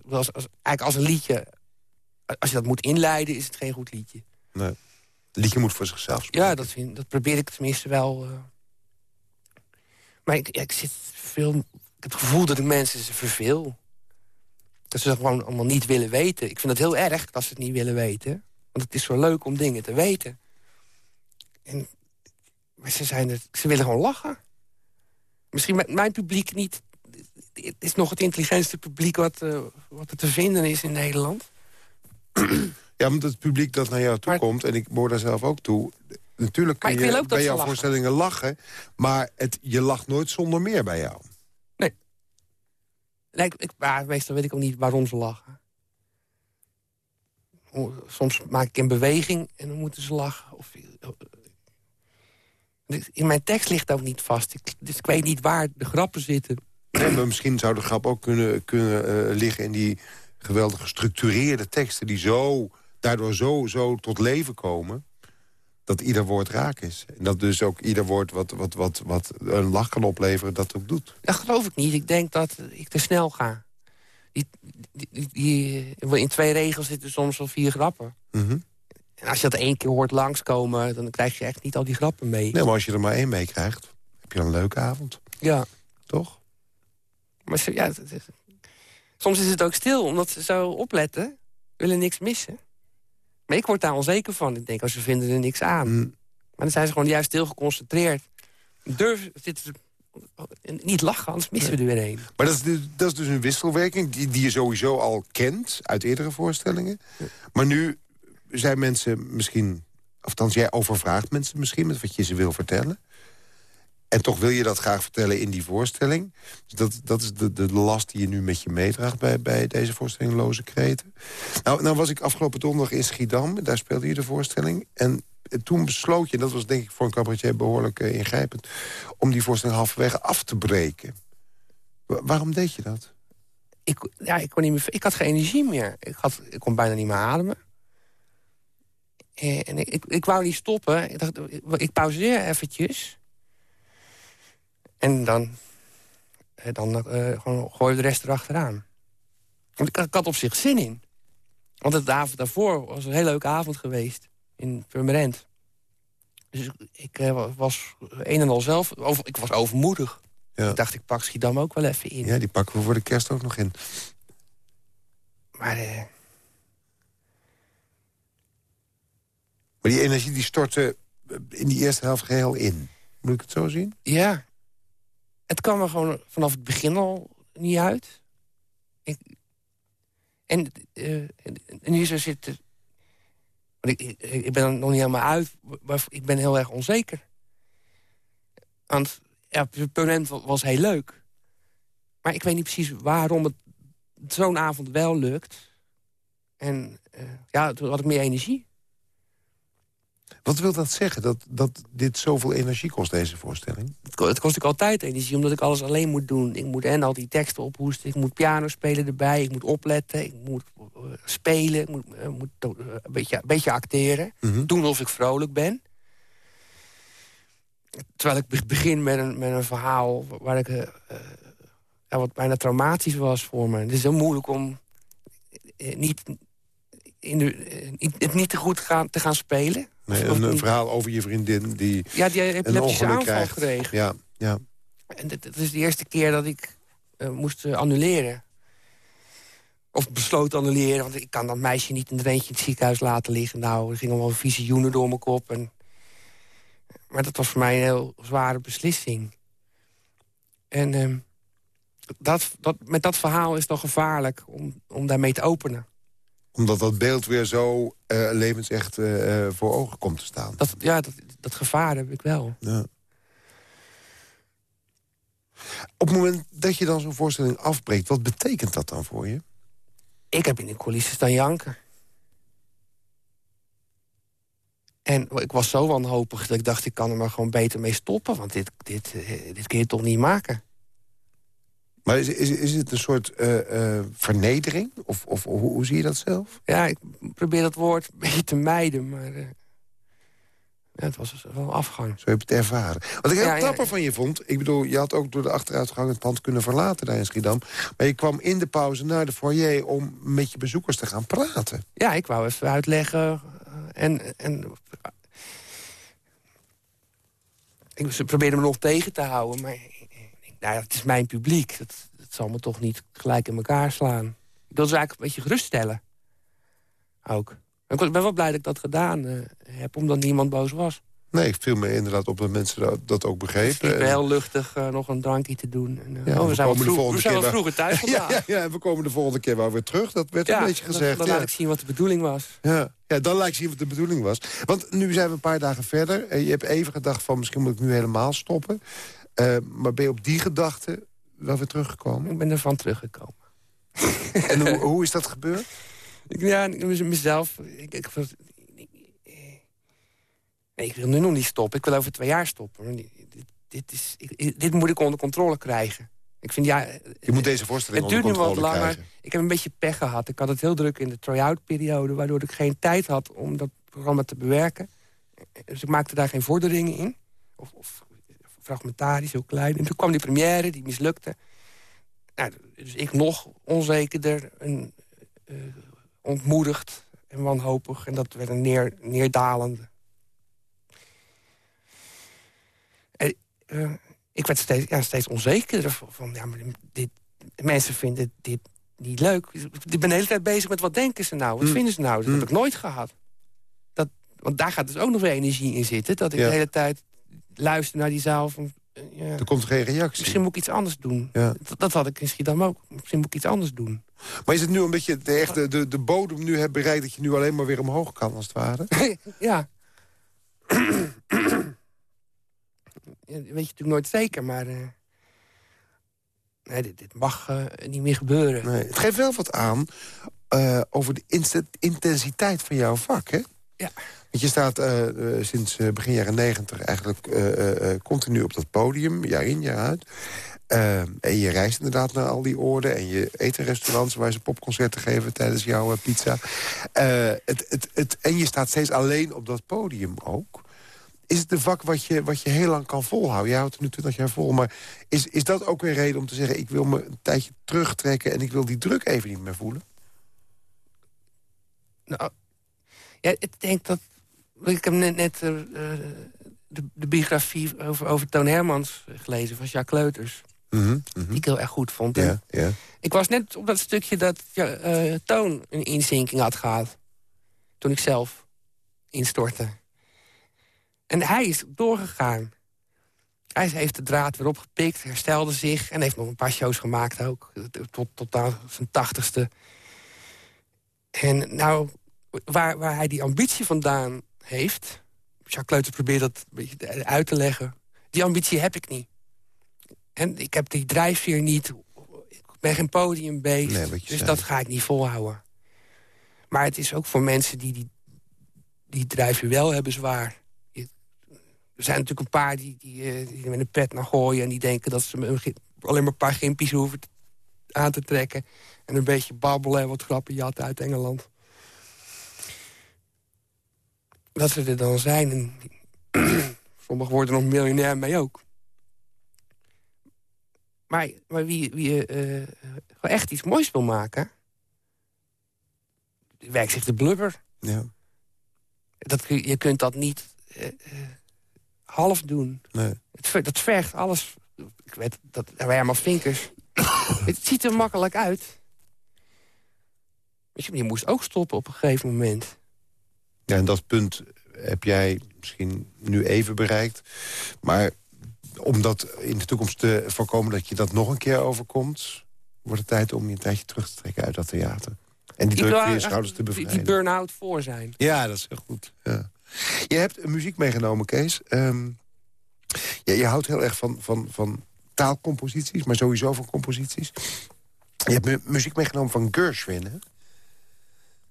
Als, als, eigenlijk als een liedje. Als je dat moet inleiden, is het geen goed liedje. Nee. Het liedje moet voor zichzelf spreken. Ja, dat, vind, dat probeer ik tenminste wel. eh. Maar ik, ja, ik zit veel. Ik heb het gevoel dat ik mensen ze verveel. Dat ze dat gewoon allemaal niet willen weten. Ik vind het heel erg dat ze het niet willen weten. Want het is zo leuk om dingen te weten. En, maar ze, zijn ze willen gewoon lachen. Misschien mijn, mijn publiek niet. Het is nog het intelligentste publiek wat, eh, wat er te vinden is in Nederland. Ja, want het publiek dat naar jou toe Maar- komt, en ik behoor daar zelf ook toe... natuurlijk kun je bij jouw lachen. voorstellingen lachen... maar het, je lacht nooit zonder meer bij jou. Nee, ik, maar meestal weet ik ook niet waarom ze lachen. Soms maak ik een beweging en dan moeten ze lachen. Of, in mijn tekst ligt ook niet vast. Dus ik weet niet waar de grappen zitten. Misschien zou de grap ook kunnen, kunnen eh, liggen in die geweldig gestructureerde teksten... die zo, daardoor zo, zo tot leven komen... dat ieder woord raak is. En dat dus ook ieder woord wat, wat, wat, wat een lach kan opleveren, dat ook doet. Dat geloof ik niet. Ik denk dat ik te snel ga. Die, die, die- die- in twee regels zitten soms wel vier grappen. Mhm. En als je dat één keer hoort langskomen... dan krijg je echt niet al die grappen mee. Nee, maar als je er maar één mee krijgt, heb je een leuke avond, Ja. toch? Maar ja, is- soms is het ook stil, omdat ze zo opletten. Willen niks missen. Maar ik word daar onzeker van. Ik denk, als ze vinden er niks aan. Mm. Maar dan zijn ze gewoon juist stil geconcentreerd. Durf, ze, niet lachen, anders missen we er weer een. Maar dat is, dus, dat is dus een wisselwerking die, die je sowieso al kent uit eerdere voorstellingen. Maar nu zijn mensen misschien... Althans, jij overvraagt mensen misschien met wat je ze wil vertellen. En toch wil je dat graag vertellen in die voorstelling. Dus dat, dat is de, de last die je nu met je meedraagt bij, bij deze voorstelling Loze Kreten. Nou, nou was ik afgelopen donderdag in Schiedam. Daar speelde je de voorstelling. En toen besloot je, en dat was denk ik voor een cabaretier behoorlijk eh, ingrijpend... om die voorstelling halverwege af te breken. Wa- waarom deed je dat? Ik, ja, ik, kon niet meer, ik had geen energie meer. Ik, had, ik kon bijna niet meer ademen. Eh, En ik, ik, wou niet stoppen. Ik dacht, ik pauzeer eventjes. En dan, eh, dan eh, gewoon gooi je de rest erachteraan. Want ik, had- ik had op zich zin in. Want het de avond daarvoor was een hele leuke avond geweest. In Purmerend. Dus ik, eh, was een en al zelf... Over, ik was overmoedig. Ja. Ik dacht, ik pak Schiedam ook wel even in. Ja, die pakken we voor de kerst ook nog in. maar... Uh... Maar die energie die stortte in die eerste helft geheel in. Moet ik het zo zien? Ja. Het kwam er gewoon vanaf het begin al niet uit. En, uh, en, nu zo zit... Ik, ik, ik, ben er nog niet helemaal uit, maar ik ben heel erg onzeker. Want ja, het was heel leuk. Maar ik weet niet precies waarom het zo'n avond wel lukt. En uh, ja, toen had ik meer energie. Wat wil dat zeggen, dat, dat dit zoveel energie kost, deze voorstelling? Het kost, het kost ik altijd energie, omdat ik alles alleen moet doen. Ik moet en al die teksten ophoesten, ik moet piano spelen erbij... ik moet opletten, ik moet uh, spelen, ik moet, uh, moet een, beetje, een beetje acteren. Mhm. Doen alsof ik vrolijk ben. Terwijl ik begin met een, met een verhaal waar ik... Wat bijna traumatisch was voor me. Het is heel moeilijk om niet, in de, het niet te goed gaan, te gaan spelen. Nee, een, verhaal over je vriendin die Ja, die een aanval krijgt. gekregen. Ja, ja. En het is de eerste keer dat ik uh, moest uh, annuleren. Of besloot annuleren, want ik kan dat meisje niet in het eentje in het ziekenhuis laten liggen. Nou, er gingen allemaal visioenen door mijn kop. En... Maar dat was voor mij een heel zware beslissing. En uh, dat, dat, met dat verhaal is het toch gevaarlijk om, om daarmee te openen omdat dat beeld weer zo uh, levensecht uh, voor ogen komt te staan. Dat, ja, dat, dat gevaar heb ik wel. Ja. Op het moment dat je dan zo'n voorstelling afbreekt... wat betekent dat dan voor je? Ik heb in de coulissen staan janken. En ik was zo wanhopig dat ik dacht... ik kan er maar gewoon beter mee stoppen. Want dit, dit, dit kun je toch niet maken. Maar is, is, is het een soort uh, uh, vernedering? Of, of hoe, hoe, zie je dat zelf? Ja, ik probeer dat woord een beetje te mijden, maar... Uh, ja, het was wel een afgang. Zo heb je het ervaren. Wat ik heel ja, dapper ja, van je vond... ik bedoel, je had ook door de achteruitgang het pand kunnen verlaten daar in Schiedam... maar je kwam in de pauze naar de foyer om met je bezoekers te gaan praten. Ja, ik wou even uitleggen en... en ik probeerde me nog tegen te houden, maar nou ja, het is mijn publiek. Dat, dat zal me toch niet gelijk in elkaar slaan. Ik wil ze eigenlijk een beetje geruststellen. Ook. Ik ben wel blij dat ik dat gedaan uh, heb, omdat niemand boos was. Nee, ik viel me inderdaad op dat mensen dat, dat ook begrepen. Ik ben heel luchtig uh, nog een drankje te doen. En, uh, ja, oh, we, we zijn, vroeg, we zijn wel vroeger thuis <laughs> vandaag. ja, ja, ja, we komen de volgende keer wel weer terug. Dat werd een beetje gezegd. Dan, dan laat ik zien wat de bedoeling was. Ja. ja, dan laat ik zien wat de bedoeling was. Want nu zijn we een paar dagen verder. En je hebt even gedacht van misschien moet ik nu helemaal stoppen. Uh, maar ben je op die gedachte wel weer teruggekomen? Ik ben ervan teruggekomen. <laughs> en hoe, hoe, is dat gebeurd? Ik, ja, mezelf... Ik, ik, nee, ik wil nu nog niet stoppen. Ik wil over twee jaar stoppen. Dit, dit, is, ik, dit moet ik onder controle krijgen. Ik vind, ja, je moet deze voorstelling onder controle krijgen. Het duurt nu wat langer. Ik heb een beetje pech gehad. Ik had het heel druk in de try-out periode... waardoor ik geen tijd had om dat programma te bewerken. Dus ik maakte daar geen vorderingen in. Of, of fragmentarisch, heel klein. En toen kwam die première, die mislukte. Nou, dus ik nog onzekerder en uh, ontmoedigd en wanhopig. En dat werd een neer, neerdalende. En, uh, ik werd steeds, ja, steeds onzekerder van... Ja, maar dit, mensen vinden dit niet leuk. Ik ben de hele tijd bezig met wat denken ze nou? Wat mm. vinden ze nou? Dat mm. heb ik nooit gehad. Dat, want daar gaat dus ook nog weer energie in zitten. Dat ik ja. de hele tijd luister naar die zaal van... Ja, er komt geen reactie. Misschien moet ik iets anders doen. Ja. Dat, dat, had ik in Schiedam ook. Misschien moet ik iets anders doen. Maar is het nu omdat je de, echt de, de, de bodem nu hebt bereikt... dat je nu alleen maar weer omhoog kan, als het ware? <laughs> ja. weet je natuurlijk nooit zeker, maar... Uh, nee, dit, dit mag uh, niet meer gebeuren. Nee, het geeft wel wat aan uh, over de intensiteit van jouw vak, hè? Ja. Je staat uh, uh, sinds uh, begin jaren negentig eigenlijk continu op dat podium, jaar in, jaar uit. en je reist inderdaad naar al die oorden. En je eet in restaurants waar ze popconcerten geven tijdens jouw pizza. het, het, het, en je staat steeds alleen op dat podium ook. Is het een vak wat je, wat je heel lang kan volhouden? Jij houdt het nu 20 jaar vol. Maar is, is dat ook een reden om te zeggen... ik wil me een tijdje terugtrekken... en ik wil die druk even niet meer voelen? Nou, ja, ik denk dat... Ik heb net, net uh, de, de, biografie over, over Toon Hermans gelezen van Jacques Kleuters. Mhm, Die ik heel erg goed vond. Ja, ja. Ik was net op dat stukje dat ja, eh, Toon een inzinking had gehad. Toen ik zelf instortte. En hij is doorgegaan. Hij heeft de draad weer opgepikt, herstelde zich... en heeft nog een paar shows gemaakt ook. Tot, tot aan zijn tachtigste. En nou, waar, waar hij die ambitie vandaan heeft... Jacques Kleuters probeert dat een beetje uit te leggen. Die ambitie heb ik niet. En ik heb die drijfveer niet. Ik ben geen podiumbeest. Nee, dus zei. dat ga ik niet volhouden. Maar het is ook voor mensen die die, die drijfveer wel hebben zwaar. Er zijn natuurlijk een paar die, die, eh, die met een pet naar gooien... en die denken dat ze alleen maar een paar gimpies hoeven aan te trekken... en een beetje babbelen en wat grappen jatten uit Engeland. Dat ze er dan zijn. En <clears throat> sommigen worden nog miljonair mee ook. Maar, maar wie, wie gewoon echt iets moois wil maken... werkt zich de blubber. ja. Dat, je kunt dat niet eh, half doen. Nee. Het, ver- dat vergt alles. Ik weet dat Herman Vinkers. <coughs> het ziet er makkelijk uit. Je moest ook stoppen op een gegeven moment. Ja, en dat punt heb jij misschien nu even bereikt. Maar om dat in de toekomst te voorkomen dat je dat nog een keer overkomt... wordt het tijd om je een tijdje terug te trekken uit dat theater. En die Ik druk je schouders te die, bevrijden. die burn-out voor zijn. Ja, dat is heel goed. Ja. Je hebt muziek meegenomen, Kees. Ehm, ja, je houdt heel erg van, van, van taalcomposities, maar sowieso van composities. Je hebt mu- muziek meegenomen van Gershwin, hè?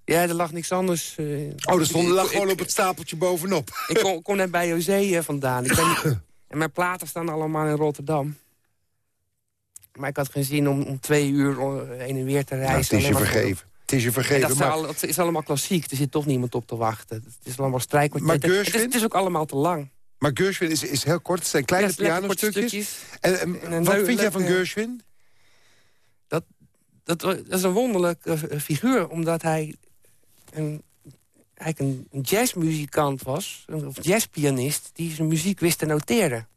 Ja, er lag niks anders. eh. Oh, dat stond lag gewoon op het stapeltje bovenop. <laughs> Ik kom, kom net bij José eh, vandaan. Ik ben <coughs> en mijn platen staan allemaal in Rotterdam. Maar ik had geen zin om, om twee uur eh, heen en weer te reizen. Nou, het is je vergeven. Het is je En vergeven, dat is, maar... al- het is allemaal klassiek. Er zit toch niemand op te wachten. Het is allemaal strijk. Maar het, het is ook allemaal te lang. Maar Gershwin is, is heel kort. Het zijn kleine Ja, pianostukjes. stukjes. En, en En een wat vind jij van Gershwin? Dat, dat is een wonderlijke figuur. Omdat hij een, eigenlijk een, jazzmuzikant was. Een of jazzpianist. Die zijn muziek wist te noteren.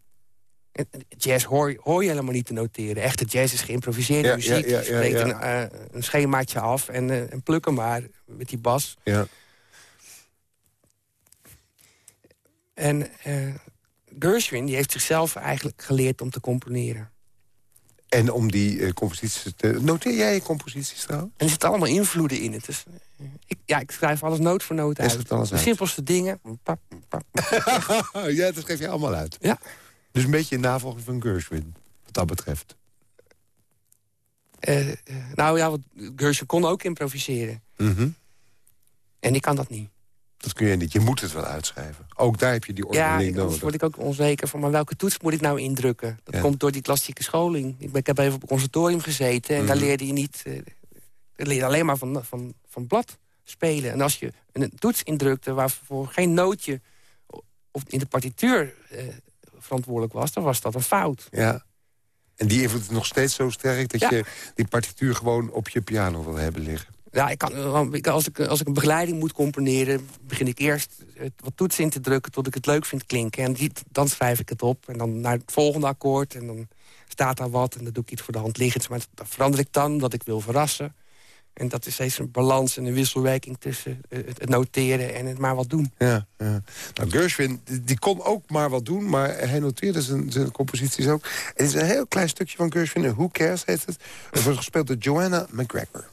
En Jazz hoor, hoor je helemaal niet te noteren. Echte jazz is geïmproviseerde Ja, muziek. ja, ja, je spreekt Een, eh, een schemaatje af en, eh, en pluk hem maar met die bas. Ja. En eh Gershwin die heeft zichzelf eigenlijk geleerd om te componeren. En om die eh, composities te... Noteer jij je composities trouwens? En er zitten allemaal invloeden in het. Eh, ik, ja, ik schrijf alles noot voor noot uit. schrijft alles de uit. simpelste dingen. Pap, pap. <laughs> ja, dat geef je allemaal uit. Ja. Dus een beetje een navolging van Gershwin, wat dat betreft. Eh, nou ja, want Gershwin kon ook improviseren. Mhm. En ik kan dat niet. Dat kun je niet. Je moet het wel uitschrijven. Ook daar heb je die Ja, ordening nodig. word ik ook onzeker van, maar welke toets moet ik nou indrukken? Dat Ja. komt door die klassieke scholing. Ik, ben, ik heb even op een conservatorium gezeten en daar Mhm. leerde je niet... leer je alleen maar van, van, van blad spelen. En als je een toets indrukte waarvoor geen nootje of in de partituur eh, verantwoordelijk was... dan was dat een fout. Ja. En die invloed is nog steeds zo sterk... dat Ja. je die partituur gewoon op je piano wil hebben liggen. Ja, ik kan, eh, als, ik, als ik een begeleiding moet componeren... begin ik eerst eh, wat toetsen in te drukken tot ik het leuk vind klinken. En dan schrijf ik het op. En dan naar het volgende akkoord. En dan staat daar wat. En dan doe ik iets voor de hand liggends. Maar dat verander ik dan, omdat ik wil verrassen. En dat is steeds een balans en een wisselwerking... tussen eh, het, noteren en het maar wat doen. Ja. Nou, Gershwin, die, kon ook maar wat doen... maar hij noteerde zijn, zijn composities ook. Het is een heel klein stukje van Gershwin. Who Cares heet het. Het wordt gespeeld door Joanna McGregor.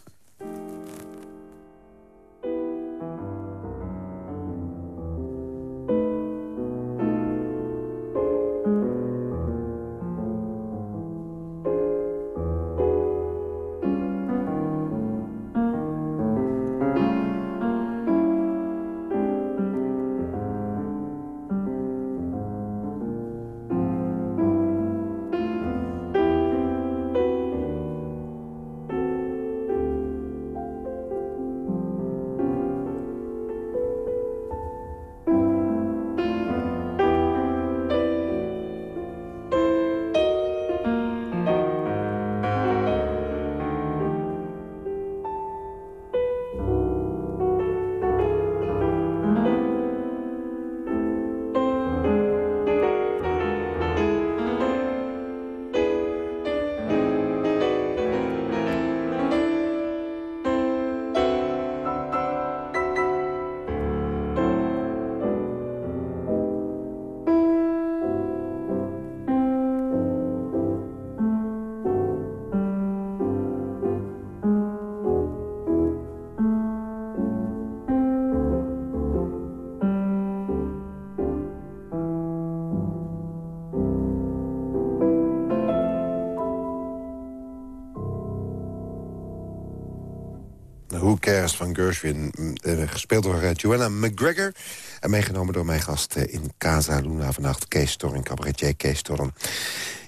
Van Gershwin, uh, gespeeld door uh, Joanna McGregor... en meegenomen door mijn gast uh, in Casa Luna vannacht, Kees Torren, cabaretier Kees Torren.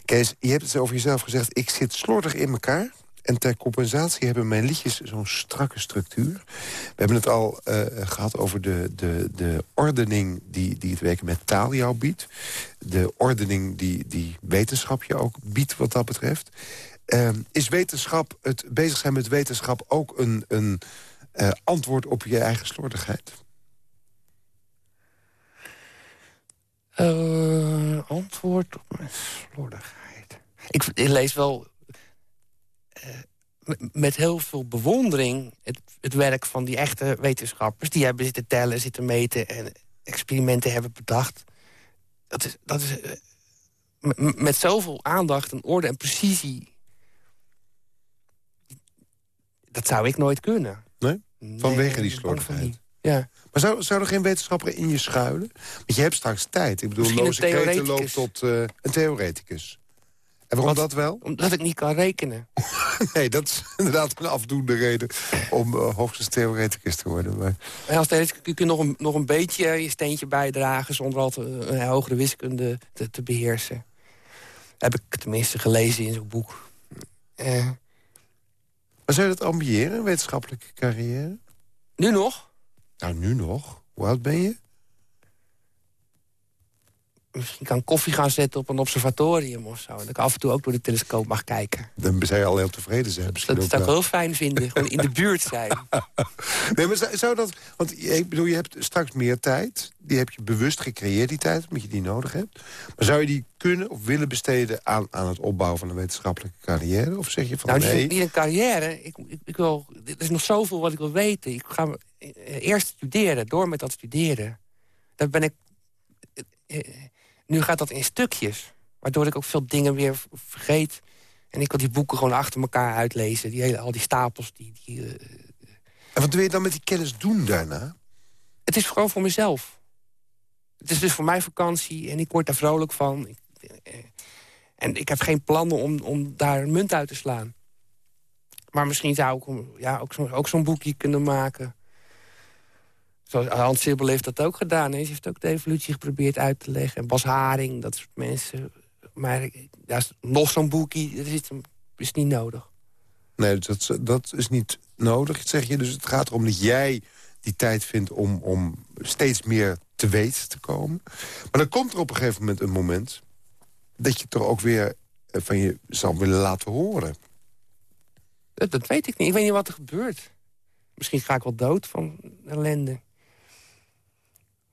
Kees, je hebt het over jezelf gezegd, ik zit slordig in elkaar... En ter compensatie hebben mijn liedjes zo'n strakke structuur. We hebben het al gehad over de, de, de ordening die, die het werken met taal jou biedt. De ordening die, die wetenschap je ook biedt wat dat betreft. Uh, is wetenschap, het bezig zijn met wetenschap ook een, een uh, antwoord op je eigen slordigheid? antwoord op mijn slordigheid. Ik, lees wel met heel veel bewondering het, het, werk van die echte wetenschappers. Die hebben zitten tellen, zitten meten en experimenten hebben bedacht. Dat is, dat is met zoveel aandacht en orde en precisie. Dat zou ik nooit kunnen. Nee? Vanwege die slordigheid? Ja. Maar zou, zou er geen wetenschapper in je schuilen? Want je hebt straks tijd. Ik bedoel, Loze Kreten loopt tot uh, een theoreticus. En waarom dat wel? Omdat ik niet kan rekenen. <laughs> nee, dat is inderdaad een afdoende reden om uh, hoogstens theoreticus te worden. Maar... Als theoreticus kun je nog een, nog een beetje je steentje bijdragen... zonder al te, een hogere wiskunde te, te, beheersen. Heb ik tenminste gelezen in zo'n boek. Uh. Maar zou je dat ambiëren, een wetenschappelijke carrière? Nu nog? Nou, nu nog. Hoe oud ben je? Misschien kan koffie gaan zetten op een observatorium of zo. Dat ik af en toe ook door de telescoop mag kijken. Dan zou je al heel tevreden zijn. Misschien dat zou ik heel fijn vinden. Gewoon in de <laughs> buurt zijn. nee, maar zou dat... Want ik bedoel, je hebt straks meer tijd. Die heb je bewust gecreëerd, die tijd, omdat je die nodig hebt. Maar zou je die kunnen of willen besteden aan, aan het opbouwen van een wetenschappelijke carrière? Of zeg je van nou, nee? niet een carrière. Ik, ik, ik, wil, er is nog zoveel wat ik wil weten. Ik ga eerst studeren, door met dat studeren. Daar ben ik nu gaat dat in stukjes. Waardoor ik ook veel dingen weer vergeet. En ik wil die boeken gewoon achter elkaar uitlezen. Die hele, al die stapels. Die, die uh... En wat wil je dan met die kennis doen daarna? Het is gewoon voor mezelf. Het is dus voor mij vakantie en ik word daar vrolijk van. Eh, en ik heb geen plannen om, om daar een munt uit te slaan. Maar misschien zou ik ja, ook zo'n zo boekje kunnen maken. Zoals Hans Sibbel heeft dat ook gedaan. Hij heeft ook de evolutie geprobeerd uit te leggen. En Bas Haring, dat soort mensen. Maar daar is nog zo'n boekie, dat is, is niet nodig. Nee, dat, dat is niet nodig, zeg je. Dus het gaat erom dat jij die tijd vindt om, om steeds meer te weten te komen. Maar dan komt er op een gegeven moment een moment... dat je toch ook weer eh, van je zal willen laten horen. Dat, dat weet ik niet. Ik weet niet wat er gebeurt. Misschien ga ik wel dood van ellende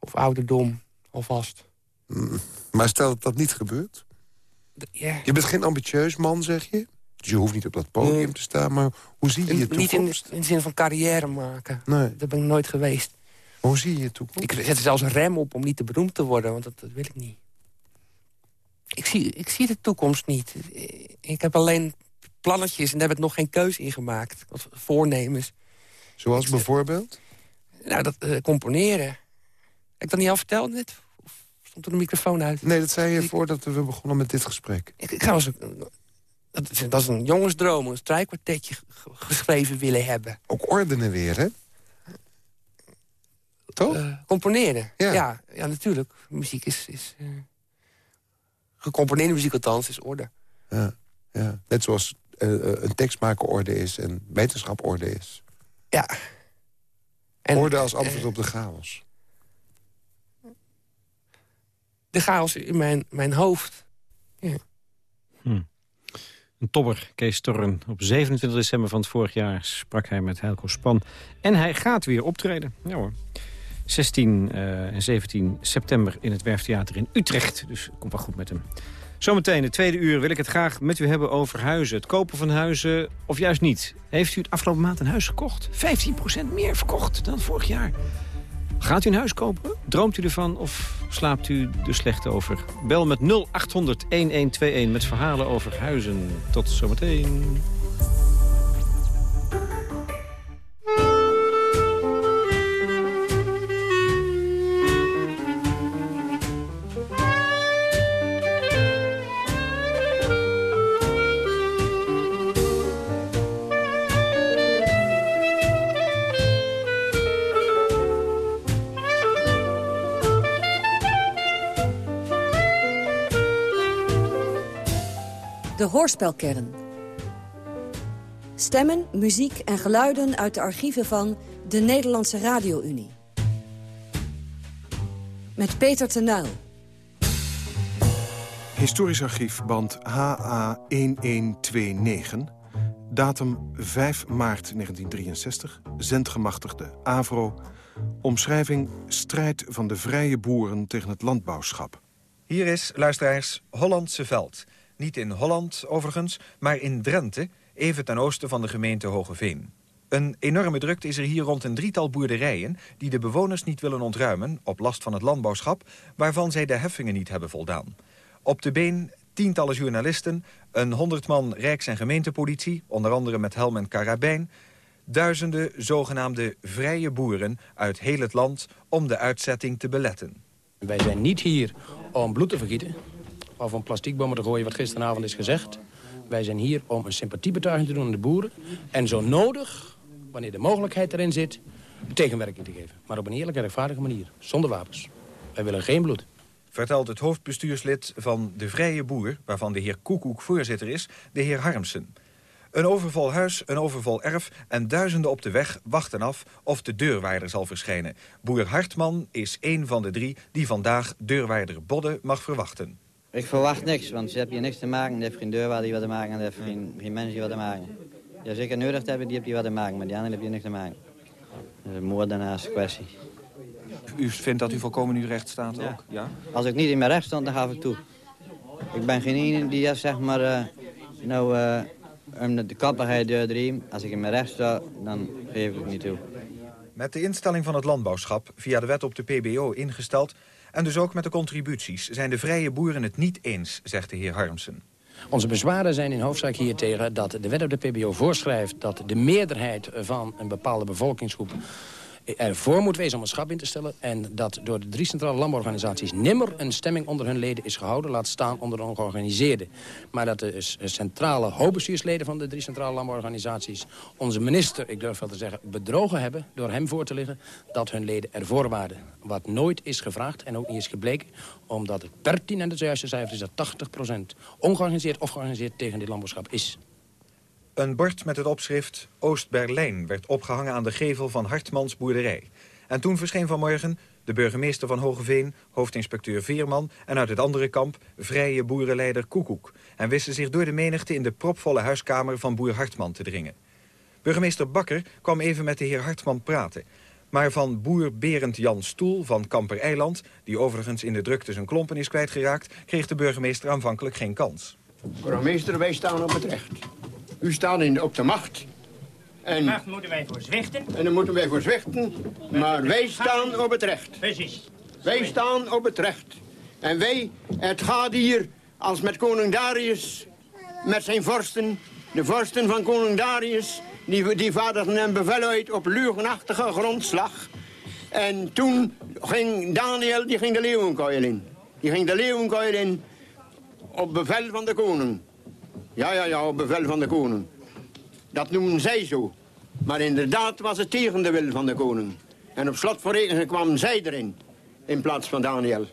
of ouderdom alvast. Mm, maar stel dat dat niet gebeurt? Je bent geen ambitieus man, zeg je? Dus je hoeft niet op dat podium te staan, maar hoe zie je je toekomst? Niet in, in de zin van carrière maken. Nee. Dat ben ik nooit geweest. hoe zie je je toekomst? Ik zet er zelfs een rem op om niet te beroemd te worden, want dat, dat wil ik niet. Ik zie, ik zie de toekomst niet. Ik heb alleen plannetjes en daar heb ik nog geen keuze in gemaakt. Of voornemens. Zoals bijvoorbeeld? Nou, dat uh, componeren. Heb ik dat niet al verteld net? Of stond er een microfoon uit? Nee, dat zei je voordat we begonnen met dit gesprek. Ik, ik zou dat, is, dat is een jongensdroom, een strijkkwartetje geschreven willen hebben. Ook ordenen weer, hè? Toch? Uh, componeren, ja. ja. ja. natuurlijk. Muziek is... is uh, gecomponeerde muziek althans is orde. Ja, ja. Net zoals uh, een tekstmaker orde is en wetenschap orde is. Ja. En, orde als antwoord op de chaos. De chaos in mijn, mijn hoofd. Ja. Hm. Een tobber, Kees Torren. Op 27 december van het vorig jaar sprak hij met Helco Span. En hij gaat weer optreden. Ja hoor. 16 uh, en 17 september in het Werftheater in Utrecht. Dus komt wel goed met hem. Zometeen, de tweede uur, wil ik het graag met u hebben over huizen. Het kopen van huizen, of juist niet. Heeft u het afgelopen maand een huis gekocht? 15% meer verkocht dan vorig jaar. Gaat u een huis kopen? Droomt u ervan of slaapt u er slecht over? Bel met 0800 1121 met verhalen over huizen. Tot zometeen. Hoorspelkern. Stemmen, muziek en geluiden uit de archieven van de Nederlandse Radio-Unie. Met Peter Tenuil. Historisch archief, band HA1129. Datum 5 maart 1963. Zendgemachtigde AVRO. Omschrijving strijd van de vrije boeren tegen het landbouwschap. Hier is, luisteraars, Hollandse Veld. Niet in Holland, overigens, maar in Drenthe... even ten oosten van de gemeente Hogeveen. Een enorme drukte is er hier rond een drietal boerderijen... die de bewoners niet willen ontruimen, op last van het landbouwschap... waarvan zij de heffingen niet hebben voldaan. Op de been tientallen journalisten, een honderd man rijks- en gemeentepolitie... onder andere met helm en karabijn... duizenden zogenaamde vrije boeren uit heel het land... om de uitzetting te beletten. Wij zijn niet hier om bloed te vergieten... of om plastiekbommen te gooien, wat gisteravond is gezegd. Wij zijn hier om een sympathiebetuiging te doen aan de boeren... en zo nodig, wanneer de mogelijkheid erin zit, tegenwerking te geven. Maar op een eerlijke en rechtvaardige manier, zonder wapens. Wij willen geen bloed vertelt het hoofdbestuurslid van De Vrije Boer... waarvan de heer Koekoek voorzitter is, de heer Harmsen. Een overvol huis, een overvol erf en duizenden op de weg wachten af of de deurwaarder zal verschijnen. Boer Hartman is een van de drie die vandaag deurwaarder Bodde mag verwachten. Ik verwacht niks, want ze hebben hier niks te maken. Die heeft geen deurwaarder die wat te maken en heeft geen, geen mensen die wat te maken. Ja, zeker nodig te hebben, die heeft die wat te maken, maar die anderen hebben hier niks te maken. Dat is een moordenaars kwestie. U vindt dat u volkomen in uw recht staat Ja. ook? Ja. Als ik niet in mijn recht stond, dan gaf ik toe. Ik ben geen ene die zeg maar, eh, nou, eh om de kappigheid doordriem. Als ik in mijn recht sta, dan geef ik het niet toe. Met de instelling van het landbouwschap, via de wet op de PBO ingesteld... en dus ook met de contributies, zijn de vrije boeren het niet eens, zegt de heer Harmsen. Onze bezwaren zijn in hoofdzaak hier tegen dat de wet op de PBO voorschrijft... dat de meerderheid van een bepaalde bevolkingsgroep ervoor moet wezen om een schap in te stellen... en dat door de drie centrale landbouworganisaties nimmer een stemming onder hun leden is gehouden... laat staan onder de ongeorganiseerden. Maar dat de centrale hoofdbestuursleden van de drie centrale landbouworganisaties... onze minister, ik durf wel te zeggen, bedrogen hebben door hem voor te liggen... dat hun leden ervoor waren. Wat nooit is gevraagd en ook niet is gebleken... omdat het pertinent het juiste cijfer is dat 80% ongeorganiseerd of georganiseerd tegen dit landbouwschap is. Een bord met het opschrift Oost-Berlijn werd opgehangen aan de gevel van Hartmans boerderij. En toen verscheen vanmorgen de burgemeester van Hogeveen, hoofdinspecteur Veerman... en uit het andere kamp vrije boerenleider Koekoek... en wisten zich door de menigte in de propvolle huiskamer van boer Hartman te dringen. Burgemeester Bakker kwam even met de heer Hartman praten... Maar van boer Berend Jan Stoel van Kamper Eiland... die overigens in de drukte zijn klompen is kwijtgeraakt... kreeg de burgemeester aanvankelijk geen kans. Burgemeester, wij staan op het recht. U staat in, op de macht. En, macht moeten wij voor zwichten. En dan moeten wij voor zwichten. Maar wij staan op het recht. Precies. Wij staan op het recht. En wij, het gaat hier als met koning Darius, met zijn vorsten. De vorsten van koning Darius, die, die vaderden een bevel uit op leugenachtige grondslag. En toen ging Daniel, die ging de leeuwenkuil in. Die ging de leeuwenkuil in op bevel van de koning. Ja, ja, ja, op bevel van de koning. Dat noemen zij zo. Maar inderdaad was het tegen de wil van de koning. En op slot voor regen kwamen zij erin, in plaats van Daniel.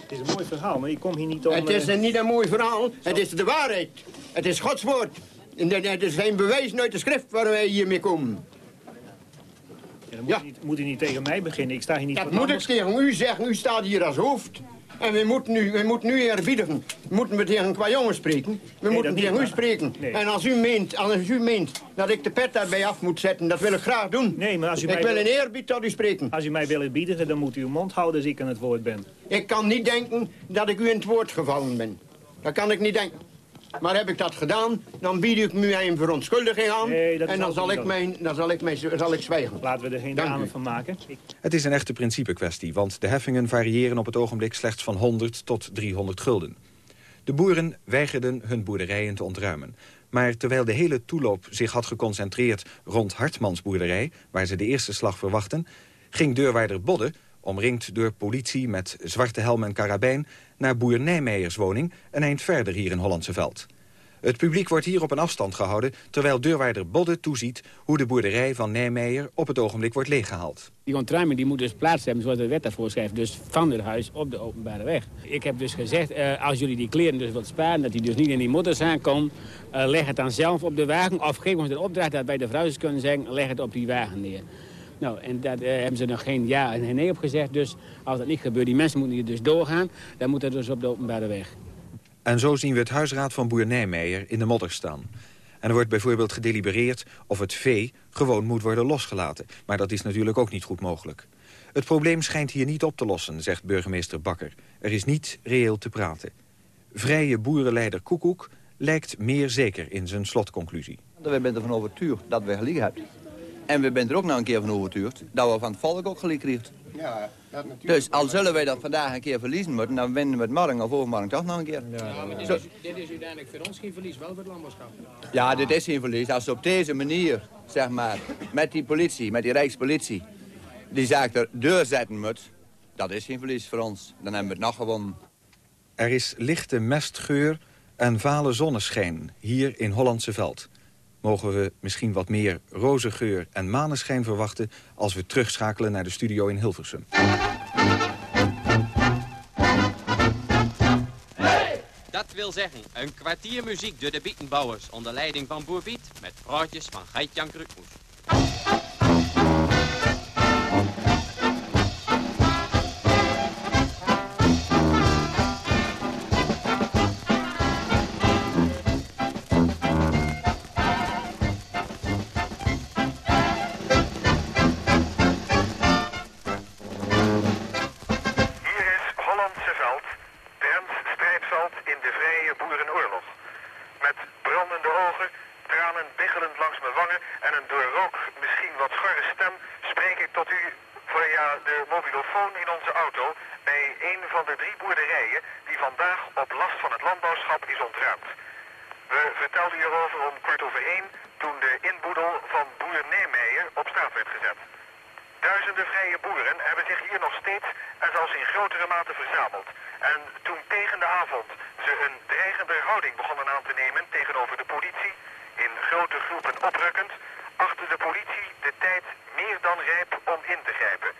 Het is een mooi verhaal, maar ik kom hier niet om... Het is eh, een, niet een mooi verhaal, het is de waarheid. Het is Gods woord. En Het is geen bewijs uit de schrift waar wij hiermee komen. ja, dan moet, u niet, moet u niet tegen mij beginnen, ik sta hier niet Dat moet ik tegen u zeggen, u staat hier als hoofd. En we moeten nu, we moeten nu eerbiedigen. Moeten we tegen qua jongens spreken? We moeten niet, tegen u maar- spreken. Nee. En als u, meent, als u meent dat ik de pet daarbij af moet zetten, dat wil ik graag doen. Nee, maar als u ik mij wil wil- in eerbied tot u spreken. Als u mij wil biedigen, dan moet u uw mond houden als ik aan het woord ben. Ik kan niet denken dat ik u in het woord gevallen ben. Dat kan ik niet denken. Maar heb ik dat gedaan, dan bied ik u een verontschuldiging aan. Nee, en dan zal ik, mijn, dan zal ik, mijn, zal ik zwijgen. Laten we er geen u. van maken. Het is een echte principekwestie, want de heffingen variëren op het ogenblik slechts van 100 tot 300 gulden. De boeren weigerden hun boerderijen te ontruimen. Maar terwijl de hele toeloop zich had geconcentreerd rond Hartmans boerderij, waar ze de eerste slag verwachten, ging deurwaarder Bodde, omringd door politie met zwarte helm en karabijn, naar boer Nijmeijers woning, een eind verder hier in Hollandse Veld. Het publiek wordt hier op een afstand gehouden... terwijl deurwaarder Bodde toeziet hoe de boerderij van Nijmeijer... op het ogenblik wordt leeggehaald. Die ontruiming die moet dus plaats hebben zoals de wet daarvoor schrijft. Dus van het huis op de openbare weg. Ik heb dus gezegd, uh, als jullie die kleren dus wilt sparen... dat die dus niet in die motorzaan komen... Uh, leg het dan zelf op de wagen. Of geef ons de opdracht dat wij de vrouwen kunnen zeggen... leg het op die wagen neer. Nou, en daar uh, hebben ze nog geen ja en nee op gezegd. Dus als dat niet gebeurt, die mensen moeten hier dus doorgaan... dan moet dat dus op de openbare weg. En zo zien we het huisraad van boer Nijmeijer in de modder staan. En er wordt bijvoorbeeld gedelibereerd of het vee gewoon moet worden losgelaten. Maar dat is natuurlijk ook niet goed mogelijk. Het probleem schijnt hier niet op te lossen, zegt burgemeester Bakker. Er is niet reëel te praten. Vrije boerenleider Koekoek lijkt meer zeker in zijn slotconclusie. We zijn ervan overtuigd dat we gelijk hebben. En we zijn er ook nog een keer van overtuigd dat we van het volk ook gelijk krijgen. Ja, dus al zullen wij dat vandaag een keer verliezen moeten, dan winnen we het morgen of overmorgen toch nog een keer. Ja, maar dit is, dit is uiteindelijk voor ons geen verlies, wel voor het landbouwschap. Ja, dit is geen verlies. Als op deze manier, zeg maar, met die politie, met die Rijkspolitie, die zaak er doorzetten moet, dat is geen verlies voor ons. Dan hebben we het nog gewonnen. Er is lichte mestgeur en vale zonneschijn hier in Hollandse Veld mogen we misschien wat meer roze geur en maneschijn verwachten... als we terugschakelen naar de studio in Hilversum. Dat wil zeggen, een kwartier muziek door de Bietenbouwers... onder leiding van Boer Biet met praatjes van Geit-Jan Krukmoes. Duizenden vrije boeren hebben zich hier nog steeds en zelfs in grotere mate verzameld. En toen tegen de avond ze een dreigende houding begonnen aan te nemen tegenover de politie, in grote groepen oprukkend, achtte de politie de tijd meer dan rijp om in te grijpen.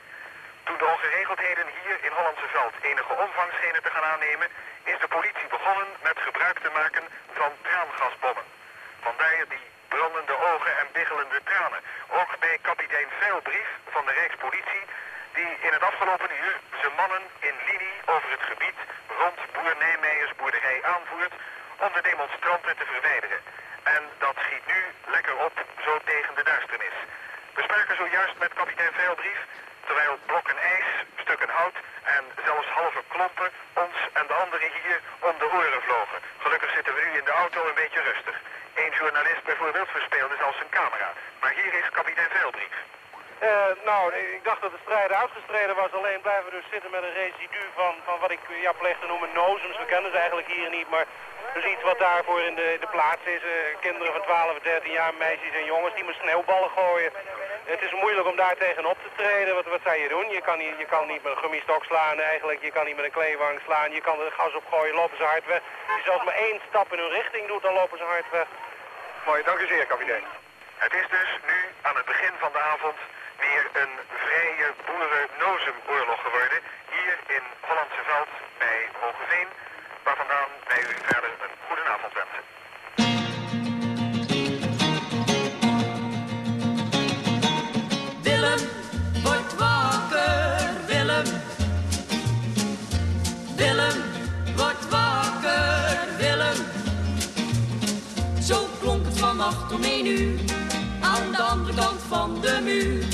Toen de ongeregeldheden hier in Hollandse Veld enige omvang schenen te gaan aannemen, is de politie begonnen met gebruik te maken van traangasbommen. Vandaar die brandende ogen en biggelende tranen. Ook bij kapitein Veilbrief van de Rijkspolitie, die in het afgelopen uur zijn mannen in linie over het gebied rond boer Nijmeijers boerderij aanvoert om de demonstranten te verwijderen. En dat schiet nu lekker op, zo tegen de duisternis. We spraken zojuist met kapitein Veilbrief, terwijl blokken ijs, stukken hout en zelfs halve klompen ons en de anderen hier om de oren vlogen. Gelukkig zitten we nu in de auto een beetje rustig. Een journalist bijvoorbeeld verspeelde zelfs zijn camera. Maar hier is kapitein Veilbrief. Eh, nou, ik dacht dat de strijden uitgestreden was. Alleen blijven we dus zitten met een residu van, van wat ik eh, ja, pleeg te noemen nozems. We kennen ze eigenlijk hier niet, maar dus iets wat daarvoor in de, de plaats is. Eh, kinderen van 12, 13 jaar, meisjes en jongens die met sneeuwballen gooien je kan niet met een gummistok slaan eigenlijk. Je kan niet met een kleewang slaan. Je kan er gas op gooien, lopen ze hard weg. Als je zelfs maar één stap in hun richting doet, dan lopen ze hard weg. Mooi, dank u zeer, kapitein. Het is dus nu aan het begin van de avond weer een vrije boeren-nozemoorlog geworden. Hier in Hollandse Veld bij Hogeveen, waar vandaan wij u verder een goede avond wensen. Aan de andere kant van de muur.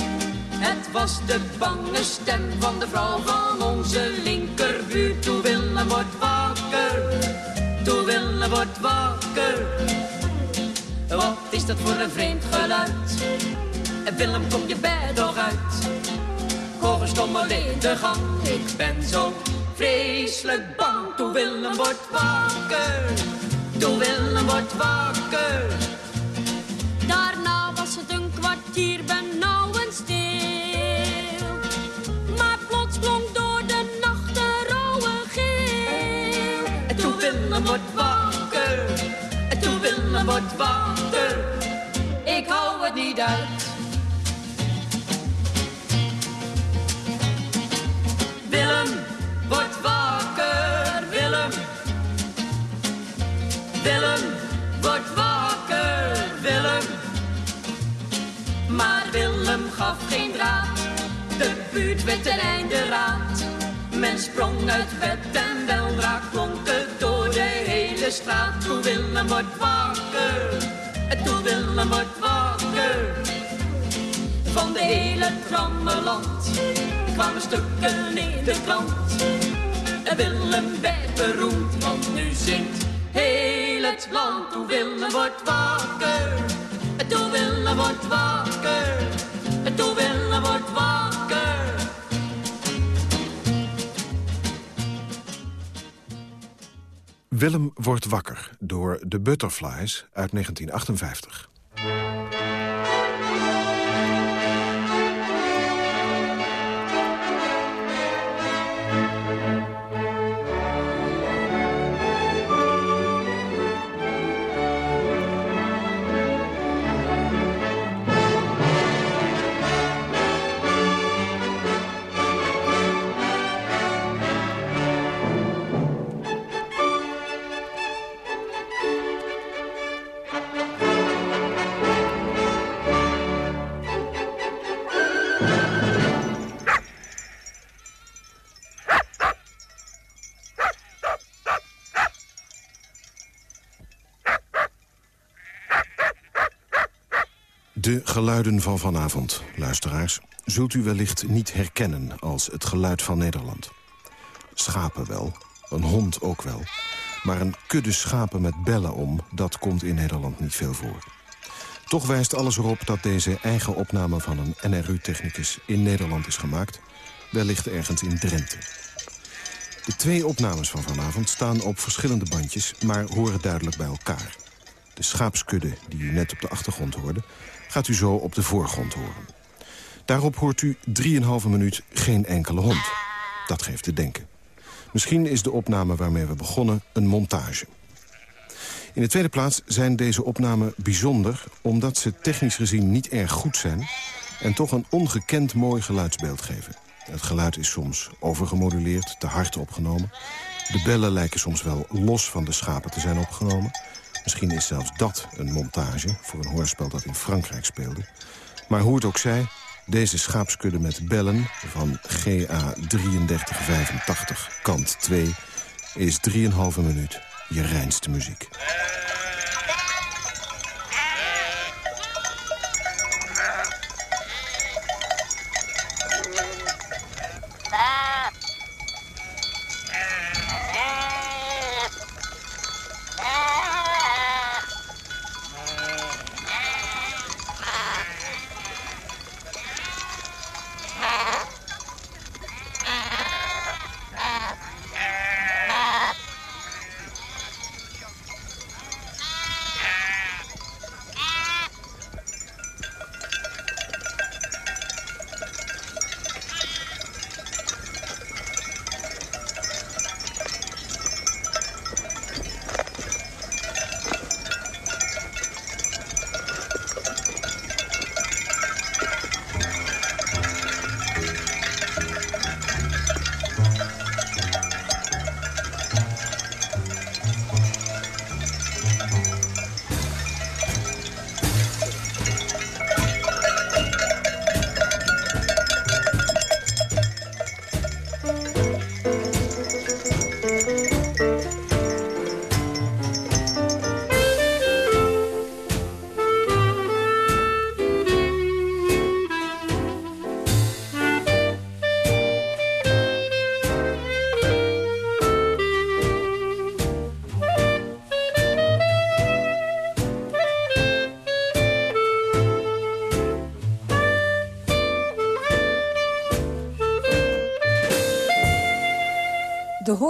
Het was de bange stem van de vrouw van onze linkerbuurt. Toe Willem wordt wakker, toe Willem wordt wakker. Wat is dat voor een vreemd geluid? Willem, kom je bed toch uit? Hoor een stommel in de gang, ik ben zo vreselijk bang. Toe Willem wordt wakker, toe Willem wordt wakker. Kwartier benauwend stil. Maar plots klonk door de nacht een rauwe geel. En toen Willem wordt wakker, en toen Willem wordt wakker, ik hou het niet uit. Willem wordt wakker, Willem. Willem Willem gaf geen draad, de buurt werd ten einde raad. Men sprong uit bed en weldra klonk het door de hele straat. Toen Willem wordt wakker, toen Willem wordt wakker. Van de hele trammeland kwamen stukken in de krant. Willem werd beroemd, want nu zingt heel het land. Toen Willem wordt wakker, toen Willem wordt wakker, wordt wakker. Willem wordt wakker door de Butterflies uit 1958. Geluiden van vanavond, luisteraars, zult u wellicht niet herkennen als het geluid van Nederland. Schapen wel, een hond ook wel. Maar een kudde schapen met bellen om, dat komt in Nederland niet veel voor. Toch wijst alles erop dat deze eigen opname van een NRU-technicus in Nederland is gemaakt. Wellicht ergens in Drenthe. De twee opnames van vanavond staan op verschillende bandjes, maar horen duidelijk bij elkaar. De schaapskudde die u net op de achtergrond hoorde, gaat u zo op de voorgrond horen. Daarop hoort u 3,5 minuut geen enkele hond. Dat geeft te denken. Misschien is de opname waarmee we begonnen een montage. In de tweede plaats zijn deze opnamen bijzonder... omdat ze technisch gezien niet erg goed zijn... en toch een ongekend mooi geluidsbeeld geven. Het geluid is soms overgemoduleerd, te hard opgenomen. De bellen lijken soms wel los van de schapen te zijn opgenomen. Misschien is zelfs dat een montage voor een hoorspel dat in Frankrijk speelde. Maar hoe het ook zij, deze schaapskudde met bellen van GA 3385 kant 2... is 3,5 minuut je reinste muziek.